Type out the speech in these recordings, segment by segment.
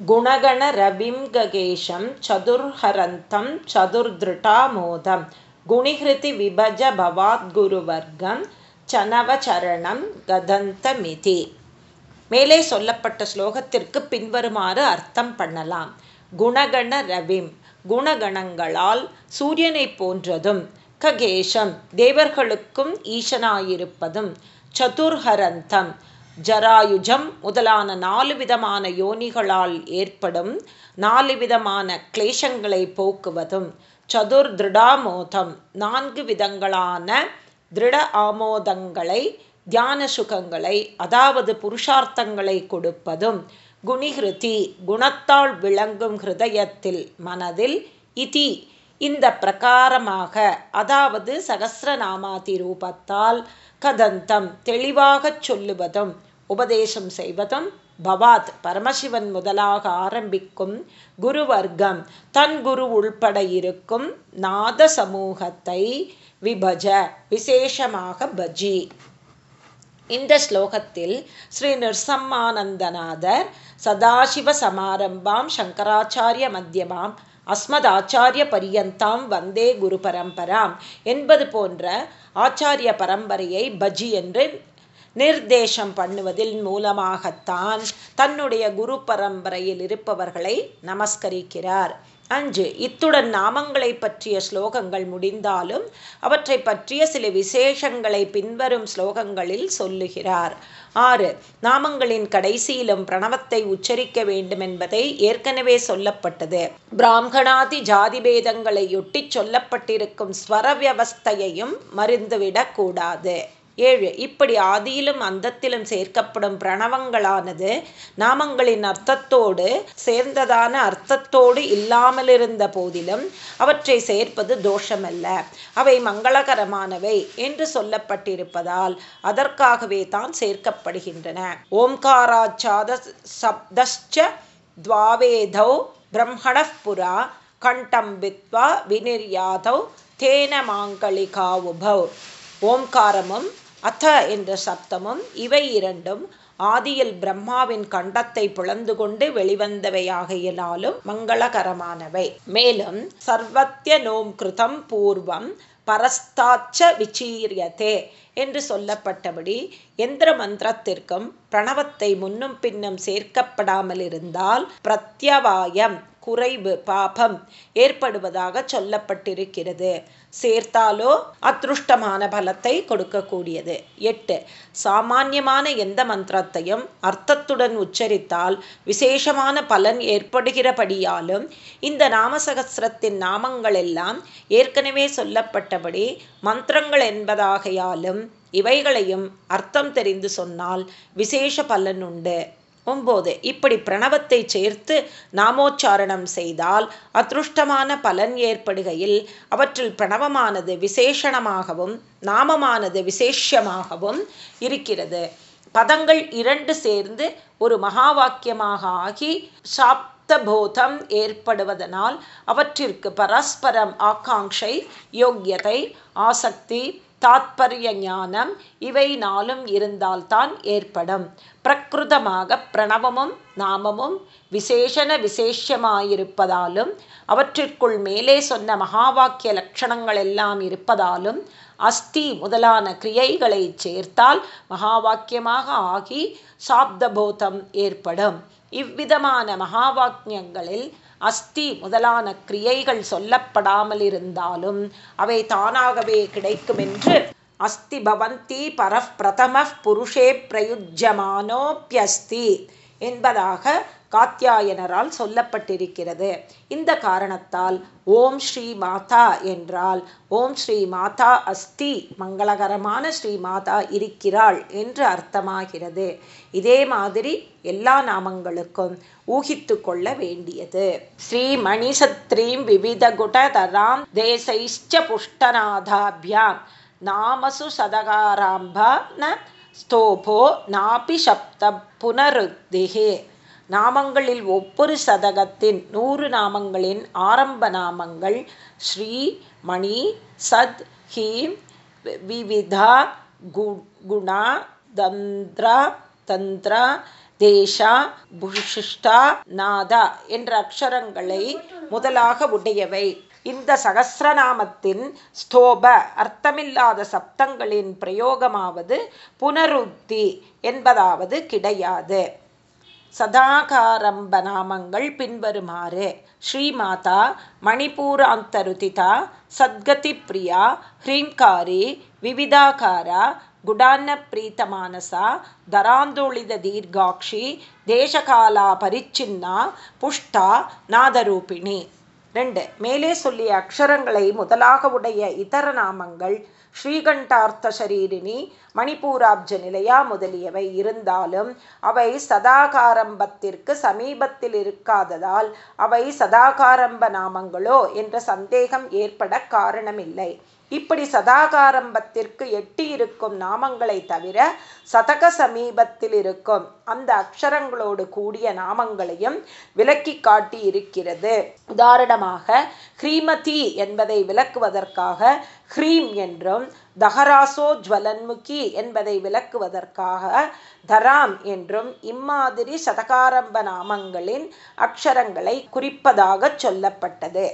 गुणगणरविं गगेशं चतुर्हरन्तं चतुर्दृटामोदं गुणिहृति विभज भवाद्गुरुवर्गं சனவச்சரணம் கதந்தமிதி மேலே சொல்லப்பட்ட ஸ்லோகத்திற்கு பின்வருமாறு அர்த்தம் பண்ணலாம் குணகண ரவிம் குணகணங்களால் சூரியனை போன்றதும் ககேஷம் தேவர்களுக்கும் ஈசனாயிருப்பதும் சதுர்ஹரந்தம் ஜராயுஜம் முதலான நாலு விதமான யோனிகளால் ஏற்படும் நாலு விதமான கிளேஷங்களை போக்குவதும் சதுர் திருடாமோதம் நான்கு விதங்களான திருட ஆமோதங்களை தியான சுகங்களை அதாவது புருஷார்த்தங்களை கொடுப்பதும் குணிகிருதி குணத்தால் விளங்கும் ஹிருதயத்தில் மனதில் இதி. இந்த பிரகாரமாக அதாவது சகசிரநாமாதி ரூபத்தால் கதந்தம் தெளிவாகச் சொல்லுவதும் உபதேசம் செய்வதும் பவாத் பரமசிவன் முதலாக ஆரம்பிக்கும் குருவர்க்கம். தன் குரு உள்பட இருக்கும் நாத சமூகத்தை விபஜ விசேஷமாக பஜி. இந்த ஸ்லோகத்தில் ஸ்ரீ நிர்சம்மானந்தநாதர் சதாசிவ சமாரம்பாம் சங்கராச்சாரிய மத்தியமாம் அஸ்மதாச்சாரிய பரியந்தாம் வந்தே குரு பரம்பராம் என்பது போன்ற ஆச்சாரிய பரம்பரையை பஜி என்று நிர்தேசம் பண்ணுவதில் மூலமாகத்தான் தன்னுடைய குரு பரம்பரையில் இருப்பவர்களை நமஸ்கரிக்கிறார். அஞ்சு இத்துடன் நாமங்களை பற்றிய ஸ்லோகங்கள் முடிந்தாலும் அவற்றை பற்றிய சில விசேஷங்களை பின்வரும் ஸ்லோகங்களில் சொல்லுகிறார். ஆறு நாமங்களின் கடைசியிலும் பிரணவத்தை உச்சரிக்க வேண்டும் என்பதை ஏற்கனவே சொல்லப்பட்டது. பிராமணாதி ஜாதி பேதங்களையொட்டி சொல்லப்பட்டிருக்கும் ஸ்வர வியவஸ்தையையும் மறிந்துவிடக் கூடாது. ஏழு. இப்படி ஆதியிலும் அந்தத்திலும் சேர்க்கப்படும் பிரணவங்களானது நாமங்களின் அர்த்தத்தோடு சேர்ந்ததான அர்த்தத்தோடு இல்லாமலிருந்த போதிலும் அவற்றை சேர்ப்பது தோஷமல்ல. அவை மங்களகரமானவை என்று சொல்லப்பட்டிருப்பதால் அதற்காகவே தான் சேர்க்கப்படுகின்றன. ஓம்காராச்சாத சப்தச்ச துவாவேதௌ பிரம்மணப்புரா கண்டம் வித்வா வினிர்யாதௌ தேன மாங்களிகாவுபவ் ஓம்காரமும் அத்த என்ற சப்தமும் இவை இரண்டும் ஆதியில் பிரம்மாவின் கண்டத்தை பிளந்து கொண்டு வெளிவந்தவையாகையினாலும் மங்களகரமானவை. மேலும் சர்வத்திய நோம் கிருதம் பூர்வம் பரஸ்தாச்ச விச்சீரியதே என்று சொல்லப்பட்டபடி எந்திர மந்திரத்திற்கும் பிரணவத்தை முன்னும் பின்னும் சேர்க்கப்படாமல் இருந்தால் பிரத்யவாயம் குறைவு பாபம் ஏற்படுவதாக சொல்லப்பட்டிருக்கிறது. சேர்த்தாலோ அதிருஷ்டமான பலத்தை கொடுக்கக்கூடியது. எட்டு சாமானியமான எந்த மந்திரத்தையும் அர்த்தத்துடன் உச்சரித்தால் விசேஷமான பலன் ஏற்படுகிறபடியாலும் இந்த நாமசகசிரத்தின் நாமங்கள் எல்லாம் ஏற்கனவே சொல்லப்பட்டபடி மந்திரங்கள் என்பதாகையாலும் இவைகளையும் அர்த்தம் தெரிந்து சொன்னால் விசேஷ பலன் உண்டு. ஒம்போது இப்படி பிரணவத்தை சேர்த்து நாமோச்சாரணம் செய்தால் அதிருஷ்டமான பலன் ஏற்படுகையில் அவற்றில் பிரணவமானது விசேஷணமாகவும் நாமமானது விசேஷமாகவும் இருக்கிறது. பதங்கள் இரண்டு சேர்ந்து ஒரு மகா வாக்கியமாக ஆகி சாப்தபோதம் ஏற்படுவதனால் அவற்றிற்கு பரஸ்பரம் ஆகாங்ஷை யோக்கியதை ஆசக்தி தாத்பரிய ஞானம் இவை நாளும் இருந்தால்தான் ஏற்படும். பிரகிருதமாக பிரணவமும் நாமமும் விசேஷன விசேஷமாயிருப்பதாலும் அவற்றிற்குள் மேலே சொன்ன மகாவாக்கிய லட்சணங்கள் எல்லாம் இருப்பதாலும் அஸ்தி முதலான கிரியைகளை சேர்த்தால் மகாவாக்கியமாக ஆகி சாப்தபோதம் ஏற்படும். இவ்விதமான மகாவாக்கியங்களில் அஸ்தி முதலான கிரியைகள் சொல்லப்படாமல் இருந்தாலும் அவை தானாகவே கிடைக்குமென்று அஸ்தி பவந்தி பரப்பிரதம புருஷே பிரயுஜமானோப்பியஸ்தி என்பதாக காத்தியாயனரால் சொல்லப்பட்டிருக்கிறது. இந்த காரணத்தால் ஓம் ஸ்ரீ மாதா என்றால் ஓம் ஸ்ரீ மாதா அஸ்தி மங்களகரமான ஸ்ரீ மாதா இருக்கிறாள் என்று அர்த்தமாகிறது. இதே மாதிரி எல்லா நாமங்களுக்கும் ஊகித்து கொள்ள வேண்டியது. ஸ்ரீ மணிசத்ரீம் விவித குடதராம் தேசைஷ்ட புஷ்டநாதாபியாம் நாமசு சதகாராம்ப ந ஸ்தோபோ நாபி சப்த புனருத்திகே நாமங்களில் ஒவ்வொரு சதகத்தின் நூறு நாமங்களின் ஆரம்ப நாமங்கள் ஸ்ரீ மணி சத் ஹீம் விவிதா குணா தந்திரா தந்திரா தேஷா புஷிஷ்டா நாதா என்ற அக்ஷரங்களை முதலாக உடையவை. இந்த சகசிரநாமத்தின் ஸ்தோப அர்த்தமில்லாத சப்தங்களின் பிரயோகமாவது புனருத்தி என்பதாவது கிடையாது. சதாகாரம்ப நாமங்கள் பின்வருமாறு. ஸ்ரீமாதா மணிபூராந்தருதிதா சத்கதி பிரியா ஹ்ரீங்காரி விவிதாகாரா குடான்ன பிரீத்தமானசா தராந்தோளித தீர்காட்சி தேசகாலா பரிச்சின்னா புஷ்டா நாதரூபிணி. ரெண்டு மேலே சொல்லிய அக்ஷரங்களை முதலாக உடைய இதர நாமங்கள் ஸ்ரீகண்டார்த்த சரீரினி மணிப்பூராப்ஜ நிலையா முதலியவை இருந்தாலும் அவை சதாகாரம்பத்திற்கு சமீபத்தில் இருக்காததால் அவை சதாகாரம்ப நாமங்களோ என்ற சந்தேகம் ஏற்பட காரணமில்லை. இப்படி சதாகாரம்பத்திற்கு எட்டி இருக்கும் நாமங்களை தவிர சதக சமீபத்தில் இருக்கும் அந்த அக்ஷரங்களோடு கூடிய நாமங்களையும் விளக்கி காட்டி இருக்கிறது உதாரணமாக ஹ்ரீமதி என்பதை விளக்குவதற்காக ஹ்ரீம் என்றும் தஹராசோ ஜுவலன்முகி என்பதை விளக்குவதற்காக தராம் என்றும் இம்மாதிரி சதகாரம்ப நாமங்களின் அக்ஷரங்களை குறிப்பதாக சொல்லப்பட்டது.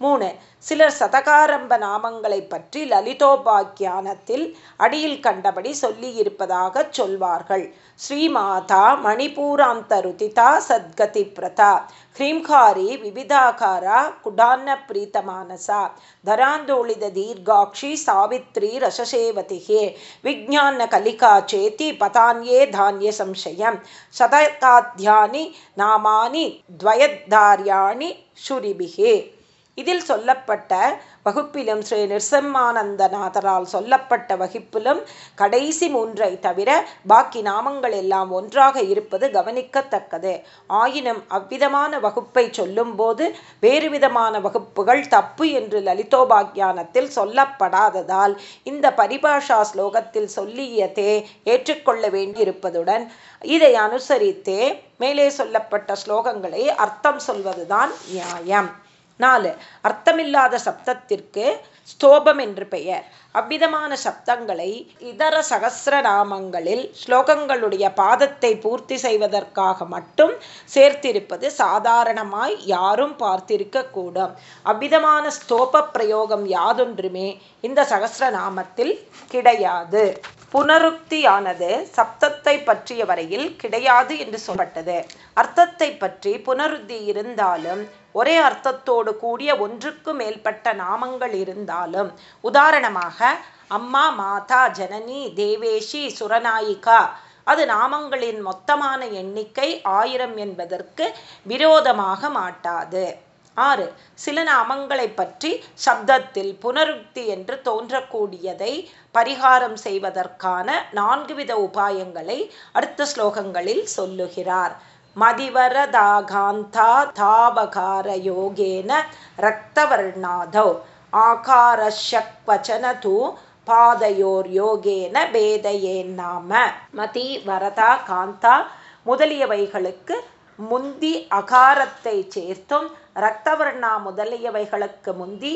மூணு சிலர் சதகாரம்ப நாமங்களை பற்றி லலிதோபாக்கியானத்தில் அடியில் கண்டபடி சொல்லியிருப்பதாக சொல்வார்கள். ஸ்ரீமாதா மணிபூராந்தருதிதா சத்கதி பிரதா ஹ்ரீம்காரி விவிதாகாரா குடான்ன பிரீத்தமானசா தராந்தோளித தீர்காட்சி சாவித்ரி ரசசேவதிகே விஜான கலிகா சேத்தி பதான்யே தானிய சம்சயம் சதகாத்தியானி நாமானி துவயத்தாரியாணி சுரிபிகே. இதில் சொல்லப்பட்ட வகுப்பிலும் ஸ்ரீ நிர்சம்மானந்தநாதரால் சொல்லப்பட்ட வகுப்பிலும் கடைசி மூன்றை தவிர பாக்கி நாமங்கள் எல்லாம் ஒன்றாக இருப்பது கவனிக்கத்தக்கது. ஆயினும் அவ்விதமான வகுப்பை சொல்லும்போது வேறு விதமான வகுப்புகள் தப்பு என்று லலிதோபாக்கியானத்தில் சொல்லப்படாததால் இந்த பரிபாஷா ஸ்லோகத்தில் சொல்லியதே ஏற்றுக்கொள்ள வேண்டியிருப்பதுடன் இதை அனுசரித்தே மேலே சொல்லப்பட்ட ஸ்லோகங்களை அர்த்தம் சொல்வதுதான் நியாயம். நாலு அர்த்தமில்லாத சப்தத்திற்கு ஸ்தோபம் என்று பெயர். அவ்விதமான சப்தங்களை இதர சகசிரநாமங்களில் ஸ்லோகங்களுடைய பாதத்தை பூர்த்தி செய்வதற்காக மட்டும் சேர்த்திருப்பது சாதாரணமாய் யாரும் பார்த்திருக்க கூடும் அவ்விதமான ஸ்தோப பிரயோகம் யாதொன்றுமே இந்த சகசிரநாமத்தில் கிடையாது. புனருக்தியானது சப்தத்தை பற்றிய வரையில் கிடையாது என்று சொல்லப்பட்டது. அர்த்தத்தை பற்றி புனருத்தி இருந்தாலும் ஒரே அர்த்தத்தோடு கூடிய ஒன்றுக்கு மேற்பட்ட நாமங்கள் இருந்தாலும் உதாரணமாக அம்மா மாதா ஜனனி தேவேஷி சுரநாயிகா அது நாமங்களின் மொத்தமான எண்ணிக்கை ஆயிரம் என்பதற்கு விரோதமாக மாட்டாது. ஆறு சில நாமங்களை பற்றி சப்தத்தில் புனருக்தி என்று தோன்றக்கூடியதை பரிகாரம் செய்வதற்கான நான்கு வித உபாயங்களை அடுத்த ஸ்லோகங்களில் சொல்லுகிறார். மதிவரதாகாந்தா தாபகார யோகேன ரக்தவர்ணாதௌ ஆகாரஷக்வச்சன தூ பாதையோர் யோகேன பேதையேன் நாம. மதி வரதா காந்தா முதலியவைகளுக்கு முந்தி அகாரத்தை சேர்த்தும் இரத்தவர்ணா முதலியவைகளுக்கு முந்தி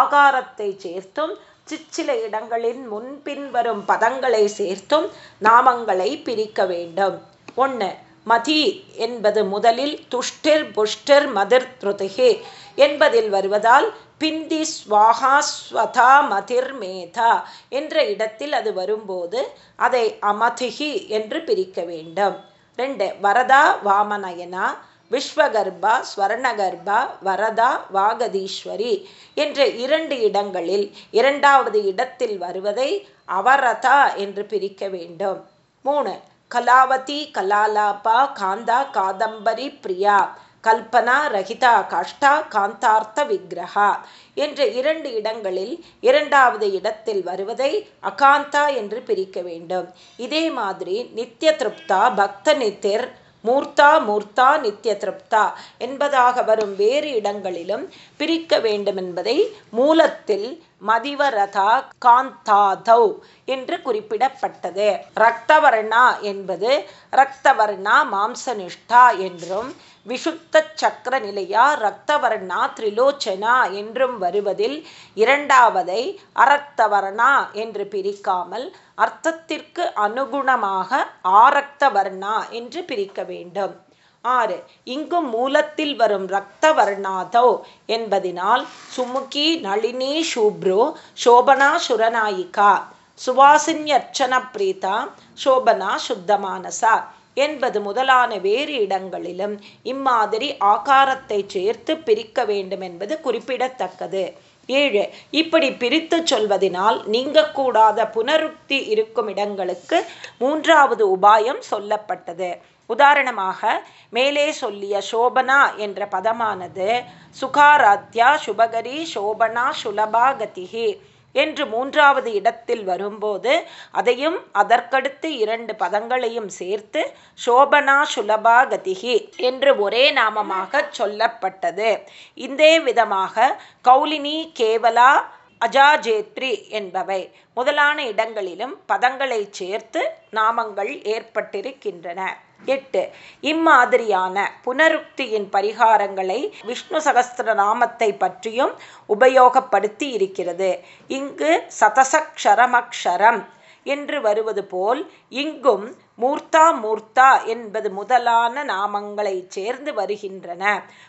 ஆகாரத்தை சேர்த்தும் சிற்சில இடங்களின் முன்பின் வரும் பதங்களை சேர்த்தும் நாமங்களை பிரிக்க வேண்டும். ஒன்று மதி என்பது முதலில் துஷ்டிர் புஷ்டிர் மதிர் திருதிகே என்பதில் வருவதால் பிந்தி ஸ்வாகா ஸ்வதா மதிர் மேதா என்ற இடத்தில் அது வரும்போது அதை அமதிகி என்று பிரிக்க வேண்டும். ரெண்டு வரதா வாமநயனா விஸ்வகர்பா ஸ்வர்ணகர்பா வரதா வாகதீஸ்வரி என்ற இரண்டு இடங்களில் இரண்டாவது இடத்தில் வருவதை அவரதா என்று பிரிக்க வேண்டும். மூணு கலாவதி கலாலாபா காந்தா காதம்பரி பிரியா. கல்பனா ரஹிதா காஷ்டா காந்தார்த்த விக்கிரகா என்ற இரண்டு இடங்களில் இரண்டாவது இடத்தில் வருவதை அகாந்தா என்று பிரிக்க வேண்டும். இதே மாதிரி நித்திய திருப்தா பக்த நித்திர் மூர்த்தா மூர்த்தா நித்திய திருப்தா என்பதாக வரும் வேறு இடங்களிலும் பிரிக்க வேண்டும் என்பதை மூலத்தில் மதிவரதா காந்தாதௌ என்று குறிப்பிடப்பட்டது. ரக்தவர்ணா என்பது ரக்தவர்ணா மாம்சனிஷ்டா என்றும் விஷுத்த சக்கர நிலையா இரத்தவர்ணா திரிலோச்சனா என்றும் வருவதில் இரண்டாவதை அரக்தவர்ணா என்று பிரிக்காமல் அர்த்தத்திற்கு அனுகுணமாக ஆரக்தவர்ணா என்று பிரிக்க வேண்டும். ஆறு இங்கும் மூலத்தில் வரும் ரக்த வர்ணாதோ என்பதினால் சுமுகி நளினி ஷூப்ரோ சோபனா சுரநாயிகா. சுவாசின்யர்ச்சன பிரீதா சோபனா சுத்தமானசா. என்பது முதலான வேறு இடங்களிலும் இம்மாதிரி ஆகாரத்தை சேர்த்து பிரிக்க வேண்டும் என்பது குறிப்பிடத்தக்கது. ஏழு இப்படி பிரித்து சொல்வதனால் நீங்கக்கூடாத புனருக்தி இருக்கும் இடங்களுக்கு மூன்றாவது உபாயம் சொல்லப்பட்டது. உதாரணமாக மேலே சொல்லிய சோபனா என்ற பதமானது சுகாராத்யா சுபகரி சோபனா சுலபாகதிகி என்று மூன்றாவது இடத்தில் வரும்போது அதையும் அதற்கடுத்து இரண்டு பதங்களையும் சேர்த்து சோபனா சுலபா கதிகி என்று ஒரே நாமமாக சொல்லப்பட்டது. இந்த விதமாக கௌலினி கேவலா அஜாஜேத்ரி என்பவை முதலான இடங்களிலும் பதங்களை சேர்த்து நாமங்கள் ஏற்பட்டிருக்கின்றன. எட்டு. இம்மாதிரியான புனருக்தியின் பரிகாரங்களை விஷ்ணு சகஸ்திர நாமத்தை பற்றியும் உபயோகப்படுத்தி இருக்கிறது. இங்கு சதசக்ஷரமக்ஷரம் என்று வருவது போல் இங்கும் மூர்த்தா மூர்த்தா என்பது முதலான நாமங்களை சேர்ந்து வருகின்றன.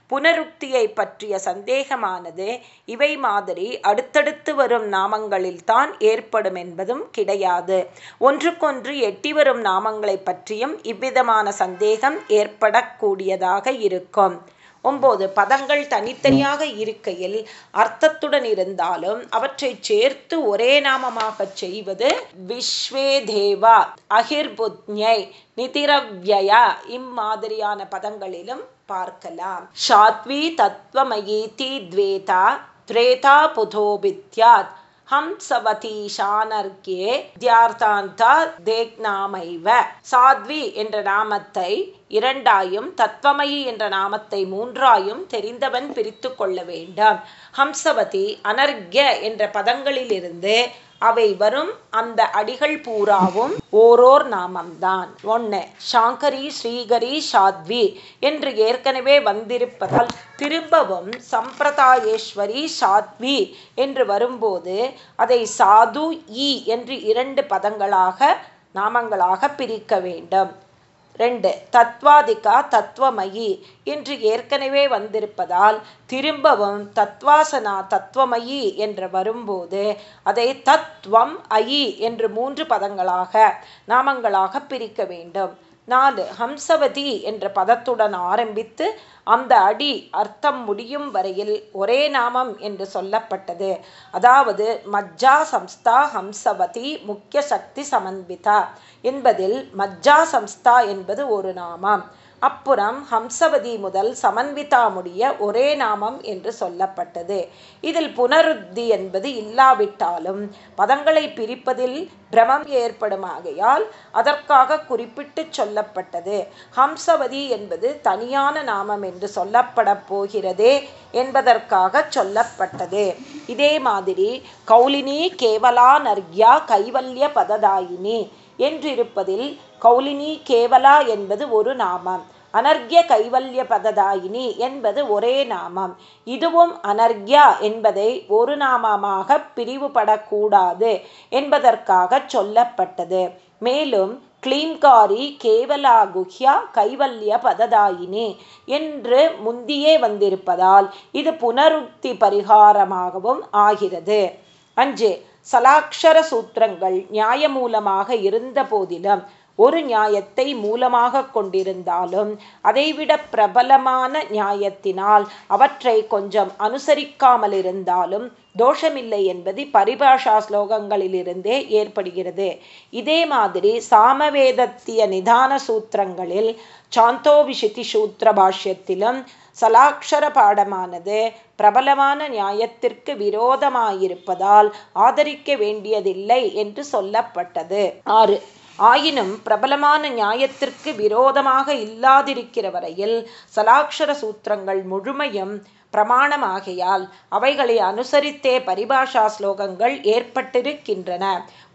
புனருக்தியை பற்றிய சந்தேகமானது இவை மாதிரி அடுத்தடுத்து வரும் நாமங்களில்தான் ஏற்படும் என்பதும் கிடையாது. ஒன்றுக்கொன்று எட்டி வரும் நாமங்களை பற்றியும் இவ்விதமான சந்தேகம் ஏற்படக்கூடியதாக இருக்கும். ஒன்பது பதங்கள் தனித்தனியாக இருக்கையில் அர்த்தத்துடன் இருந்தாலும் அவற்றை சேர்த்து ஒரே நாமமாக செய்வது விஸ்வேதேவா அகிர்புத்ஞை நிதிரவ்யா இம்மாதிரியான பதங்களிலும் பார்க்கலாம். சாத்வி தத்வமயீதி துவேதா திரேதா புதோபித்யாத் ஹம்சவதீஷானர்கே தியார்த்தாந்தா தேக்நாமைவ சாத்வி என்ற நாமத்தை இரண்டாயும் தத்வமயி என்ற நாமத்தை மூன்றாயும் தெரிந்தவன் பிரித்து கொள்ள வேண்டும். ஹம்சவதி அனர்க்ய என்ற பதங்களிலிருந்து அவை வரும் அந்த அடிகள் பூராவும் ஓரோர் நாமம்தான். ஒன்று சாங்கரி ஸ்ரீகரி சாத்வி என்று ஏற்கனவே வந்திருப்பதால் திரும்பவும் சம்பிரதாயேஸ்வரி சாத்வி என்று வரும்போது அதை சாது ஈ என்று இரண்டு பதங்களாக நாமங்களாக பிரிக்க வேண்டும். ரெண்டு தத்வாதிகா தத்துவமயி என்று ஏற்கனவே வந்திருப்பதால் திரும்பவும் தத்வாசனா தத்துவமயி என்று வரும்போது அதை தத்வம் அயி என்று மூன்று பதங்களாக நாமங்களாக பிரிக்க வேண்டும். நாலு ஹம்சவதி என்ற பதத்துடன் ஆரம்பித்து அந்த அடி அர்த்தம் முடியும் வரையில் ஒரே நாமம் என்று சொல்லப்பட்டது. அதாவது மஜ்ஜா சம்ஸ்தா ஹம்சவதி முக்கிய சக்தி சமன்விதா என்பதில் மஜ்ஜா சம்ஸ்தா என்பது ஒரு நாமம். அப்புறம் ஹம்சவதி முதல் சமன்விதா முடிய ஒரே நாமம் என்று சொல்லப்பட்டது. இதில் புனருத்தி என்பது இல்லாவிட்டாலும் பதங்களை பிரிப்பதில் பிரமம் ஏற்படுமாகையால் அதற்காக குறிப்பிட்டு சொல்லப்பட்டது. ஹம்சவதி என்பது தனியான நாமம் என்று சொல்லப்பட போகிறதே என்பதற்காக சொல்லப்பட்டது. இதே மாதிரி கௌலினி கேவலா நர்யா கைவல்ய பததாயினி என்றிருப்பதில் கௌலினி கேவலா என்பது ஒரு நாமம். அனர்கிய கைவல்ய பததாயினி என்பது ஒரே நாமம். இதுவும் அனர்கியா என்பதை ஒரு நாமமாக பிரிவுபடக்கூடாது என்பதற்காக சொல்லப்பட்டது. மேலும் கிளீம்காரி கேவலாகுஹ்யா கைவல்ய பததாயினி என்று முந்தியே வந்திருப்பதால் இது புனருக்தி பரிகாரமாகவும் ஆகிறது. அஞ்சு சலாட்சர சூத்திரங்கள் நியாயமூலமாக இருந்த போதிலும் ஒரு நியாயத்தை மூலமாக கொண்டிருந்தாலும் அதைவிட பிரபலமான நியாயத்தினால் அவற்றை கொஞ்சம் அனுசரிக்காமல் இருந்தாலும் தோஷமில்லை என்பது பரிபாஷா ஸ்லோகங்களிலிருந்தே ஏற்படுகிறது. இதே மாதிரி சாமவேதத்திய நிதான சூத்திரங்களில் சாந்தோவிஷிதி சூத்திர பாஷ்யத்திலும் சலாட்சர பாடமானது பிரபலமான நியாயத்திற்கு விரோதமாயிருப்பதால் ஆதரிக்க வேண்டியதில்லை என்று சொல்லப்பட்டது. ஆறு. ஆயினும் பிரபலமான நியாயத்திற்கு விரோதமாக இல்லாதிருக்கிற வரையில் சலாட்சர சூத்திரங்கள் முழுமையும் பிரமாணமாகையால் அவைகளை அனுசரித்தே பரிபாஷா ஸ்லோகங்கள் ஏற்பட்டிருக்கின்றன.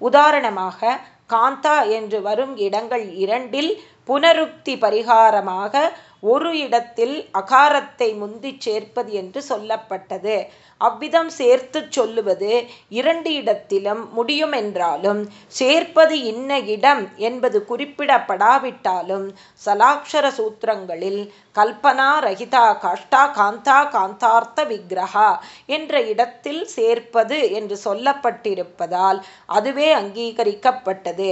உதாரணமாக காந்தா என்று வரும் இடங்கள் இரண்டில் புனருக்தி பரிகாரமாக ஒரு இடத்தில் அகாரத்தை முந்தி சேர்ப்பது என்று சொல்லப்பட்டது. அவ்விதம் சேர்த்து சொல்லுவது இரண்டு இடத்திலும் முடியுமென்றாலும் சேர்ப்பது இன்ன இடம் என்பது குறிப்பிடப்படாவிட்டாலும் சலாட்சர சூத்திரங்களில் கல்பனா ரஹிதா காஷ்டா காந்தா காந்தார்த்த விக்கிரகா என்ற இடத்தில் சேர்ப்பது என்று சொல்லப்பட்டிருப்பதால் அதுவே அங்கீகரிக்கப்பட்டது.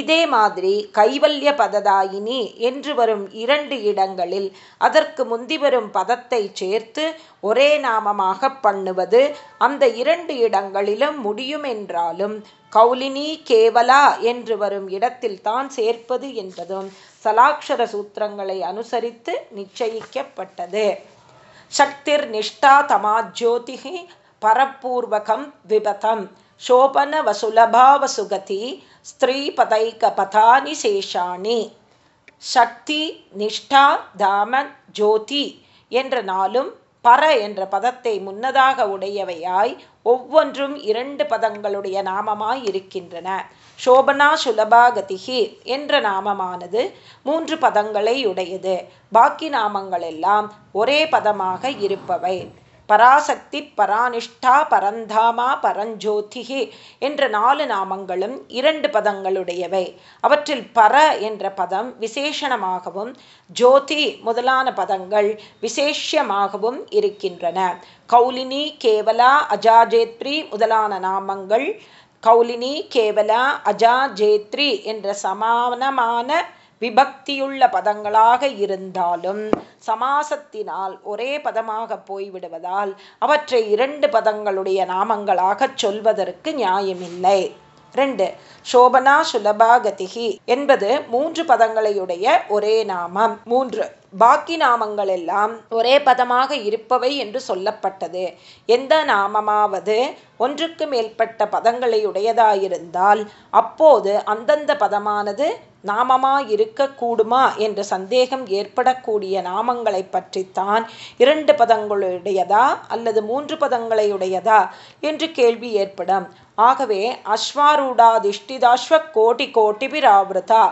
இதே மாதிரி கைவல்ய பததாயினி என்று வரும் இரண்டு இடங்களில் அதற்கு முந்தி வரும் பதத்தை சேர்த்து ஒரே நாமமாக பண்ணுவது அந்த இரண்டு இடங்களிலும் முடியும் என்றாலும் கௌலினி கேவலா என்று வரும் இடத்தில் தான் சேர்ப்பது என்பதும் சலாட்சர சூத்திரங்களை அனுசரித்து நிச்சயிக்கப்பட்டது. சக்திர் நிஷ்டா தமாஜோதிகி பரப்பூர்வகம் விபதம். சோபன வசுலபாவசுகதி ஸ்திரீபதைகபதானி சேஷாணி சக்தி நிஷ்டா தாம ஜோதி என்ற நாளும் பர என்ற பதத்தை முன்னதாக உடையவையாய் ஒவ்வொன்றும் இரண்டு பதங்களுடைய நாமமாய் இருக்கின்றன. சோபனா சுலபாகதிகி என்ற நாமமானது மூன்று பதங்களை உடையது. பாக்கி நாமங்கள் எல்லாம் ஒரே பதமாக இருப்பவை. பராசக்தி பரானிஷ்டா பரந்தாமா பரஞ்சோதிகி என்ற நாலு நாமங்களும் இரண்டு பதங்களுடையவை. அவற்றில் பர என்ற பதம் விசேஷணமாகவும் ஜோதி முதலான பதங்கள் விசேஷமாகவும் இருக்கின்றன. கௌலினி கேவலா அஜாஜேத்ரி முதலான நாமங்கள் கௌலினி கேவலா அஜாஜேத்ரி என்ற சமானமான விபக்தியுள்ள பதங்களாக இருந்தாலும் சமாசத்தினால் ஒரே பதமாக போய்விடுவதால் அவற்றை இரண்டு பதங்களுடைய நாமங்களாகச் சொல்வதற்கு நியாயமில்லை. ரெண்டு சோபனா சுலபாகதிகி என்பது மூன்று பதங்களையுடைய ஒரே நாமம். மூன்று பாக்கி நாமங்கள் எல்லாம் ஒரே பதமாக இருப்பவை என்று சொல்லப்பட்டது. எந்த நாமமாவது ஒன்றுக்கு மேற்பட்ட பதங்களை உடையதாயிருந்தால் அப்போது அந்தந்த பதமானது நாமமாயிருக்க கூடுமா என்ற சந்தேகம் ஏற்படக்கூடிய நாமங்களை பற்றித்தான் இரண்டு பதங்களுடையதா அல்லது மூன்று பதங்களையுடையதா என்று கேள்வி ஏற்படும். ஆகவே அஸ்வாரூடாதிஷ்டிதாஸ்வ கோட்டி கோட்டிபிராவிரதா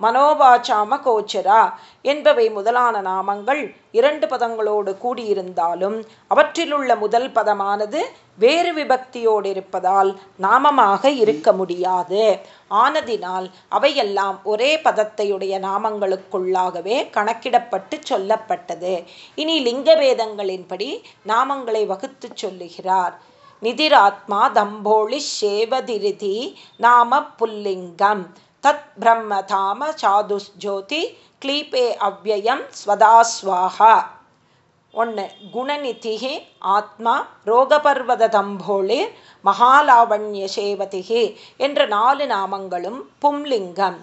மனோபாச்சாம கோச்சரா என்பவை முதலான நாமங்கள் இரண்டு பதங்களோடு கூடியிருந்தாலும் அவற்றிலுள்ள முதல் பதமானது வேறு விபக்தியோடு இருப்பதால் நாமமாக இருக்க முடியாது. ஆனதினால் அவையெல்லாம் ஒரே பதத்தையுடைய நாமங்களுக்குள்ளாகவே கணக்கிடப்பட்டு சொல்லப்பட்டது. இனி லிங்கவேதங்களின்படி நாமங்களை வகுத்து சொல்லுகிறார். நிதிராத்மா தம்போளி சேவதிரிதி நாம புல்லிங்கம். தத் சாது ஜோதி கிளீபே அவ்வயம் ஸ்வதாஸ்வாகா ஒன்று குணநிதிகி ஆத்மா ரோகபர்வத தம்போளி மகாலாவண்ய சேவதிகி என்ற நாலு நாமங்களும் பும்லிங்கம்.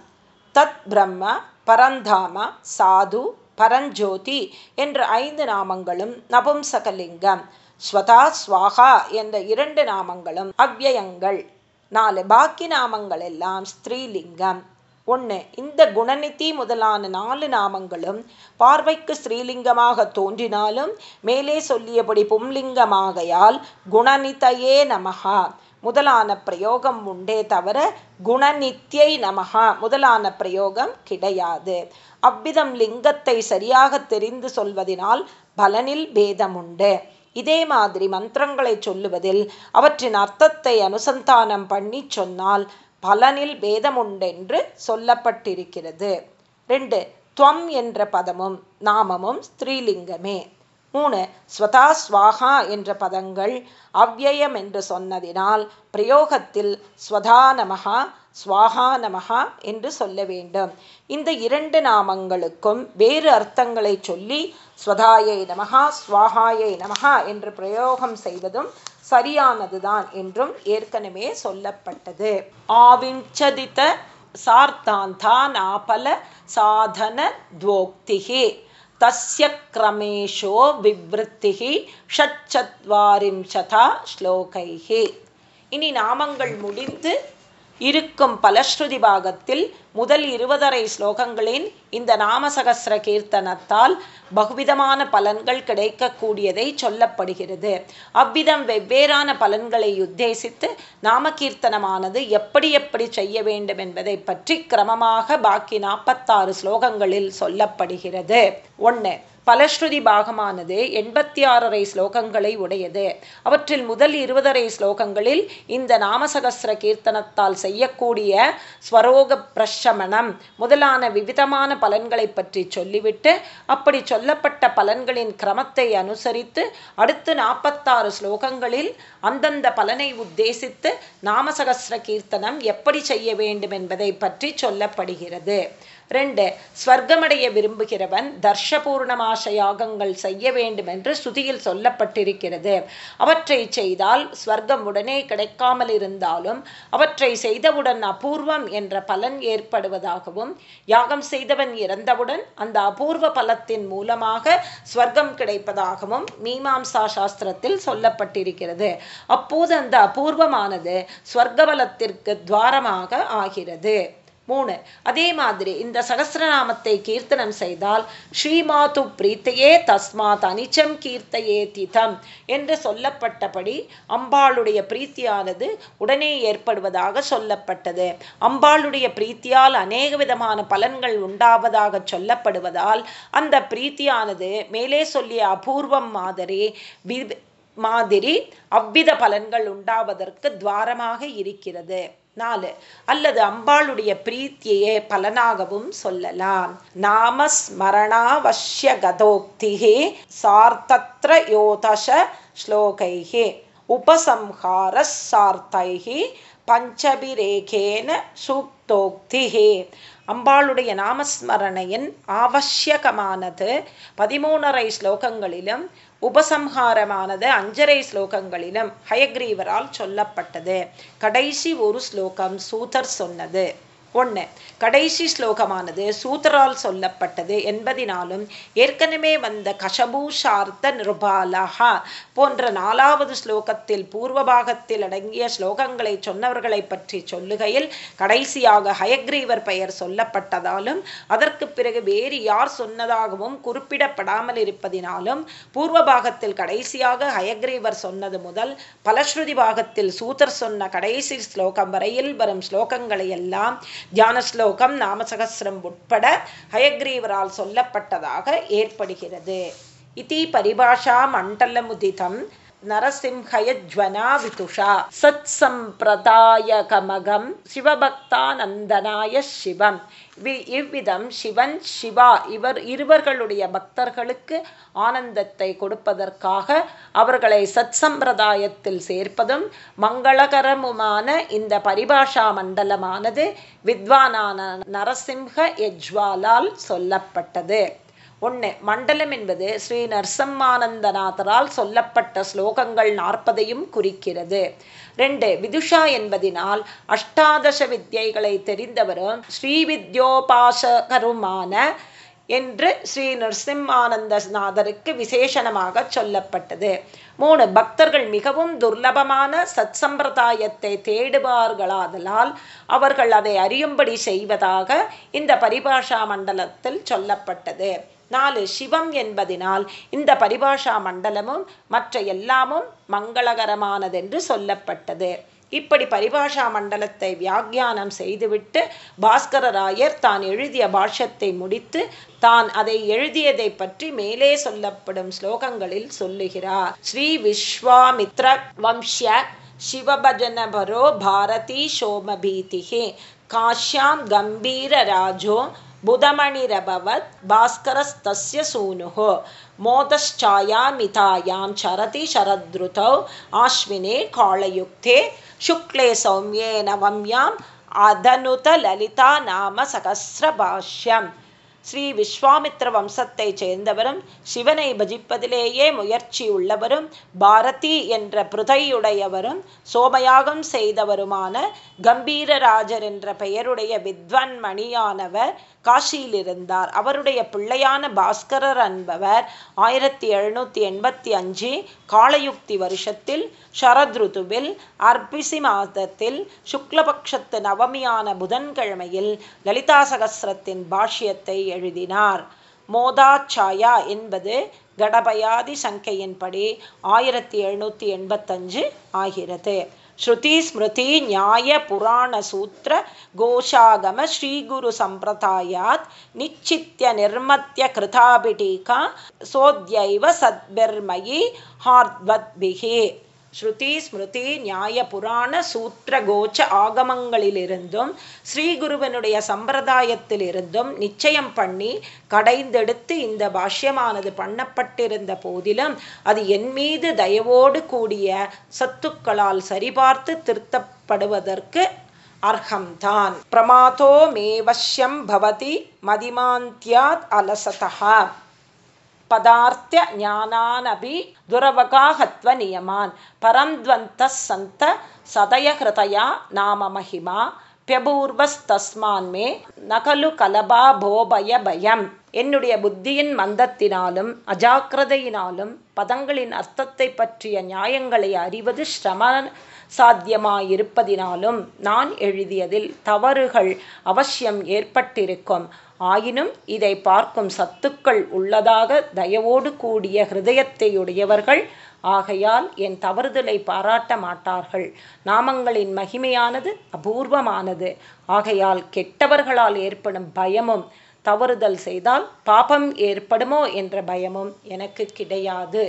தத் பிரம்ம பரந்தாம சாது பரஞ்சோதி என்ற ஐந்து நாமங்களும் நபும்சகலிங்கம். ஸ்வதா ஸ்வாகா என்ற இரண்டு நாமங்களும் அவ்வயங்கள். நாலு பாக்கி நாமங்கள் எல்லாம் ஸ்திரீலிங்கம் ஒன்று இந்த குணநிதி முதலான நாலு நாமங்களும் பார்வைக்கு ஸ்ரீலிங்கமாக தோன்றினாலும் மேலே சொல்லியபடி பும்லிங்கமாகையால் குணநிதையே நமகா முதலான பிரயோகம் உண்டே தவிர குணநித்தியை நமகா முதலான பிரயோகம் கிடையாது. அவ்விதம் லிங்கத்தை சரியாக தெரிந்து சொல்வதனால் பலனில் பேதமுண்டு. இதே மாதிரி மந்திரங்களை சொல்லுவதில் அவற்றின் அர்த்தத்தை அனுசந்தானம் பண்ணி சொன்னால் பலனில் பேதமுண்டென்று சொல்லப்பட்டிருக்கிறது. ரெண்டு துவம் என்ற பதமும் நாமமும் ஸ்திரீலிங்கமே. மூணு ஸ்வதா ஸ்வாகா என்ற பதங்கள் அவ்வயம் என்று சொன்னதினால் பிரயோகத்தில் ஸ்வதா நமகா ஸ்வாகா நமகா என்று சொல்ல வேண்டும். இந்த இரண்டு நாமங்களுக்கும் வேறு அர்த்தங்களை சொல்லி ஸ்வதாயை நமகா ஸ்வாகாயை நமகா என்று பிரயோகம் செய்வதும் சரியானதுதான் என்றும் ஏற்கனவே சொல்லப்பட்டது. ஆவிஞ்சதித்த சார்த்தாந்தா நாபல சாதன துவோக்திகி தஸ்ய கிரமேஷோ விவருத்திகி ஷட்சத்வாரிம்சதா ஸ்லோகைகி இனி நாமங்கள் முடிந்து இருக்கும் பலஸ்ருதி பாகத்தில் முதல் இருபதரை ஸ்லோகங்களின் இந்த நாமசகசிர கீர்த்தனத்தால் பகுவிதமான பலன்கள் கிடைக்கக்கூடியதை சொல்லப்படுகிறது. அவ்விதம் வெவ்வேறான பலன்களை உத்தேசித்து நாமகீர்த்தனமானது எப்படி எப்படி செய்ய வேண்டும் என்பதை பற்றி கிரமமாக பாக்கி நாற்பத்தாறு ஸ்லோகங்களில் சொல்லப்படுகிறது. ஒன்று பலஸ்ருதி பாகமானது எண்பத்தி ஆறரை ஸ்லோகங்களை உடையது. அவற்றில் முதல் இருபதரை ஸ்லோகங்களில் இந்த நாமசகசிர கீர்த்தனத்தால் செய்யக்கூடிய ஸ்வரோக பிரஷமணம் முதலான விவிதமான பலன்களை பற்றி சொல்லிவிட்டு அப்படி சொல்லப்பட்ட பலன்களின் கிரமத்தை அனுசரித்து அடுத்து நாற்பத்தாறு ஸ்லோகங்களில் அந்தந்த பலனை உத்தேசித்து நாமசகசிர கீர்த்தனம் எப்படி செய்ய வேண்டும் என்பதை பற்றி சொல்லப்படுகிறது. ரெண்டு ஸ்வர்க்கமடைய விரும்புகிறவன் தர்ஷபூர்ணமாச யாகங்கள் செய்ய வேண்டும் என்று ஸ்ருதியில் சொல்லப்பட்டிருக்கிறது. அவற்றை செய்தால் ஸ்வர்க்கம் உடனே கிடைக்காமல் இருந்தாலும் அவற்றை செய்தவுடன் அபூர்வம் என்ற பலன் ஏற்படுவதாகவும் யாகம் செய்தவன் இறந்தவுடன் அந்த அபூர்வ பலத்தின் மூலமாக ஸ்வர்க்கம் கிடைப்பதாகவும் மீமாம்சா சாஸ்திரத்தில் சொல்லப்பட்டிருக்கிறது. அப்போது அந்த அபூர்வமானது ஸ்வர்க்கபலத்திற்கு துவாரமாக ஆகிறது. மூணு. அதே மாதிரி இந்த சகசிரநாமத்தை கீர்த்தனம் செய்தால் ஸ்ரீமாது பிரீத்தையே தஸ்மாத் அனிச்சம் கீர்த்தையே திதம் என்று சொல்லப்பட்டபடி அம்பாளுடைய பிரீத்தியானது உடனே ஏற்படுவதாக சொல்லப்பட்டது. அம்பாளுடைய பிரீத்தியால் அநேக விதமான பலன்கள் உண்டாவதாக சொல்லப்படுவதால் அந்த பிரீத்தியானது மேலே சொல்லிய அபூர்வம் மாதிரி மாதிரி அவ்வித பலன்கள் உண்டாவதற்கு துவாரமாக இருக்கிறது. நாலு. அல்லது அம்பாளுடைய பிரீத்தியே பலனாகவும் சொல்லலாம். நாமஸ்மரணாவசிய கதோக்திகே சார்த்தத்ர யோதச ஸ்லோகைகே உபசம்ஹார சார்த்தைகி பஞ்சபிரேகேன சூக்தோக்திகே அம்பாளுடைய நாமஸ்மரணையின் ஆவசியகமானது பதிமூணரை ஸ்லோகங்களிலும் உபசம்ஹாரமானது அஞ்சரை ஸ்லோகங்களிலும் ஹயக்ரீவரால் சொல்லப்பட்டது. கடைசி ஒரு ஸ்லோகம் சூதர் சொன்னது. ஒன்று கடைசி ஸ்லோகமானது சூத்தரால் சொல்லப்பட்டது என்பதினாலும் ஏற்கனவே வந்த கஷபூஷார்த்த நிருபாலஹா போன்ற நாலாவது ஸ்லோகத்தில் பூர்வபாகத்தில் அடங்கிய ஸ்லோகங்களை சொன்னவர்களை பற்றி சொல்லுகையில் கடைசியாக ஹயக்ரீவர் பெயர் சொல்லப்பட்டதாலும் அதற்கு பிறகு வேறு யார் சொன்னதாகவும் குறிப்பிடப்படாமல் இருப்பதினாலும் பூர்வபாகத்தில் கடைசியாக ஹயக்ரீவர் சொன்னது முதல் பலஸ்ருதி பாகத்தில் சூத்தர் சொன்ன கடைசி ஸ்லோகம் வரையில் வரும் ஸ்லோகங்களை எல்லாம் தியான ஸ்லோகம் நாமசகசிரம் உட்பட ஹயக்ரீவரால் சொல்லப்பட்டதாக ஏற்படுகிறது. இதி பரிபாஷா மண்டலமுதிதம் நரசிம்ஹயஜ்வனா விதுஷா சத் சம்பிரதாயகமகம் சிவபக்தானந்தனாய சிவம் இவ்விதம் சிவன் சிவா இவர் இருவர்களுடைய பக்தர்களுக்கு ஆனந்தத்தை கொடுப்பதற்காக அவர்களை சத் சம்பிரதாயத்தில் சேர்ப்பதும் மங்களகரமுமான இந்த பரிபாஷா மண்டலமானது வித்வானான நரசிம்ஹ யஜ்வாலால் சொல்லப்பட்டது. ஒன்று மண்டலம் என்பது ஸ்ரீ நரசம்மானந்தநாதரால் சொல்லப்பட்ட ஸ்லோகங்கள் நாற்பதையும் குறிக்கிறது. ரெண்டு விதுஷா என்பதினால் அஷ்டாதச வித்யைகளை தெரிந்தவரும் ஸ்ரீ வித்யோபாசகருமான என்று ஸ்ரீ நரசிம்மானந்தநாதருக்கு விசேஷணமாக சொல்லப்பட்டது. மூணு பக்தர்கள் மிகவும் துர்லபமான சத் சம்பிரதாயத்தை தேடுவார்களாதலால் அவர்கள் அதை அறியும்படி செய்வதாக இந்த பரிபாஷா மண்டலத்தில் சொல்லப்பட்டது. நாலு சிவம் என்பதினால் இந்த பரிபாஷா மண்டலமும் மற்ற எல்லாமும் மங்களகரமானதென்று சொல்லப்பட்டது. இப்படி பரிபாஷா மண்டலத்தை வியாக்கியானம் செய்துவிட்டு பாஸ்கரராயர் தான் எழுதிய பாஷ்யத்தை முடித்து தான் அதை எழுதியதை பற்றி மேலே சொல்லப்படும் ஸ்லோகங்களில் சொல்லுகிறார். ஸ்ரீ விஸ்வாமித்ர வம்சிய சிவபஜனபரோ பாரதி சோமபீதிகே. காஷ்யாம் கம்பீர ராஜோ बुधमणिरभवत् भास्करस्तस्य सूनुः मोदश्चायामितायां चरति शरदृतौ आश्विने कालयुक्ते शुक्ले सौम्ये नवम्याम् अदनुत ललिता नाम सहस्रभाष्यम् ஸ்ரீ விஸ்வாமித்ர வம்சத்தை சேர்ந்தவரும் சிவனை பஜிப்பதிலேயே முயற்சி உள்ளவரும் பாரதி என்ற பிருதையுடையவரும் சோமயாகம் செய்தவருமான கம்பீரராஜர் என்ற பெயருடைய வித்வன் மணியானவர் காசியில் இருந்தார் அவருடைய பிள்ளையான பாஸ்கரர் என்பவர் ஆயிரத்தி எழுநூற்றி எண்பத்தி அஞ்சு காலயுக்தி வருஷத்தில் ஷரத்ருதுவில் அர்பிசி மாதத்தில் சுக்லபக்ஷத்து நவமியான புதன்கிழமையில் லலிதா சகசிரத்தின் பாஷ்யத்தை எழுதினார். மோதாச்சாயா என்பது கடபயாதி சங்கையின்படி ஆயிரத்தி எழுநூற்றி எண்பத்தஞ்சு ஆகிறது. ஸ்ருதி ஸ்மிருதி நியாய புராண சூத்திர கோஷாகம ஸ்ரீகுரு சம்பிரதாயாத் நிச்சித்திய நிர்மத்திய கிருதாபிடீகா சோத்யைவ சத்பிர்மயி ஹார்த்வத்பிகே ஸ்ருதி ஸ்மிருதி நியாய புராண சூத்திர கோச்ச ஆகமங்களிலிருந்தும் ஸ்ரீகுருவனுடைய சம்பிரதாயத்திலிருந்தும் நிச்சயம் பண்ணி கடைந்தெடுத்து இந்த பாஷ்யமானது பண்ணப்பட்டிருந்த போதிலும் அது என் மீது தயவோடு கூடிய சத்துக்களால் சரிபார்த்து திருத்தப்படுவதற்கு அர்ஹம்தான். பிரமாதோ மேவஷ்யம் பவதி மதிமாந்தியாத் அலசதா பதார்த்த ஞானானபி துரவகாஹத்வ நியமான் பரம்த்வந்த சந்த சதயஹிருதயா நாம மகிமா பியபூர்வஸ்தஸ்மான் மே நகலு கலபா போபய பயம் என்னுடைய புத்தியின் மந்தத்தினாலும் அஜாக்கிரதையினாலும் பதங்களின் அர்த்தத்தை பற்றிய நியாயங்களை அறிவது சிரம சாத்தியமாயிருப்பதினாலும் நான் எழுதியதில் தவறுகள் அவசியம் ஏற்பட்டிருக்கும். ஆயினும் இதை பார்க்கும் சத்துக்கள் உள்ளதாக தயவோடு கூடிய ஹிருதயத்தையுடையவர்கள் ஆகையால் என் தவறுதலை பாராட்ட மாட்டார்கள். நாமங்களின் மகிமையானது அபூர்வமானது. ஆகையால் கெட்டவர்களால் ஏற்படும் பயமும் தவறுதல் செய்தால் பாபம் ஏற்படுமோ என்ற பயமும் எனக்கு கிடையாது.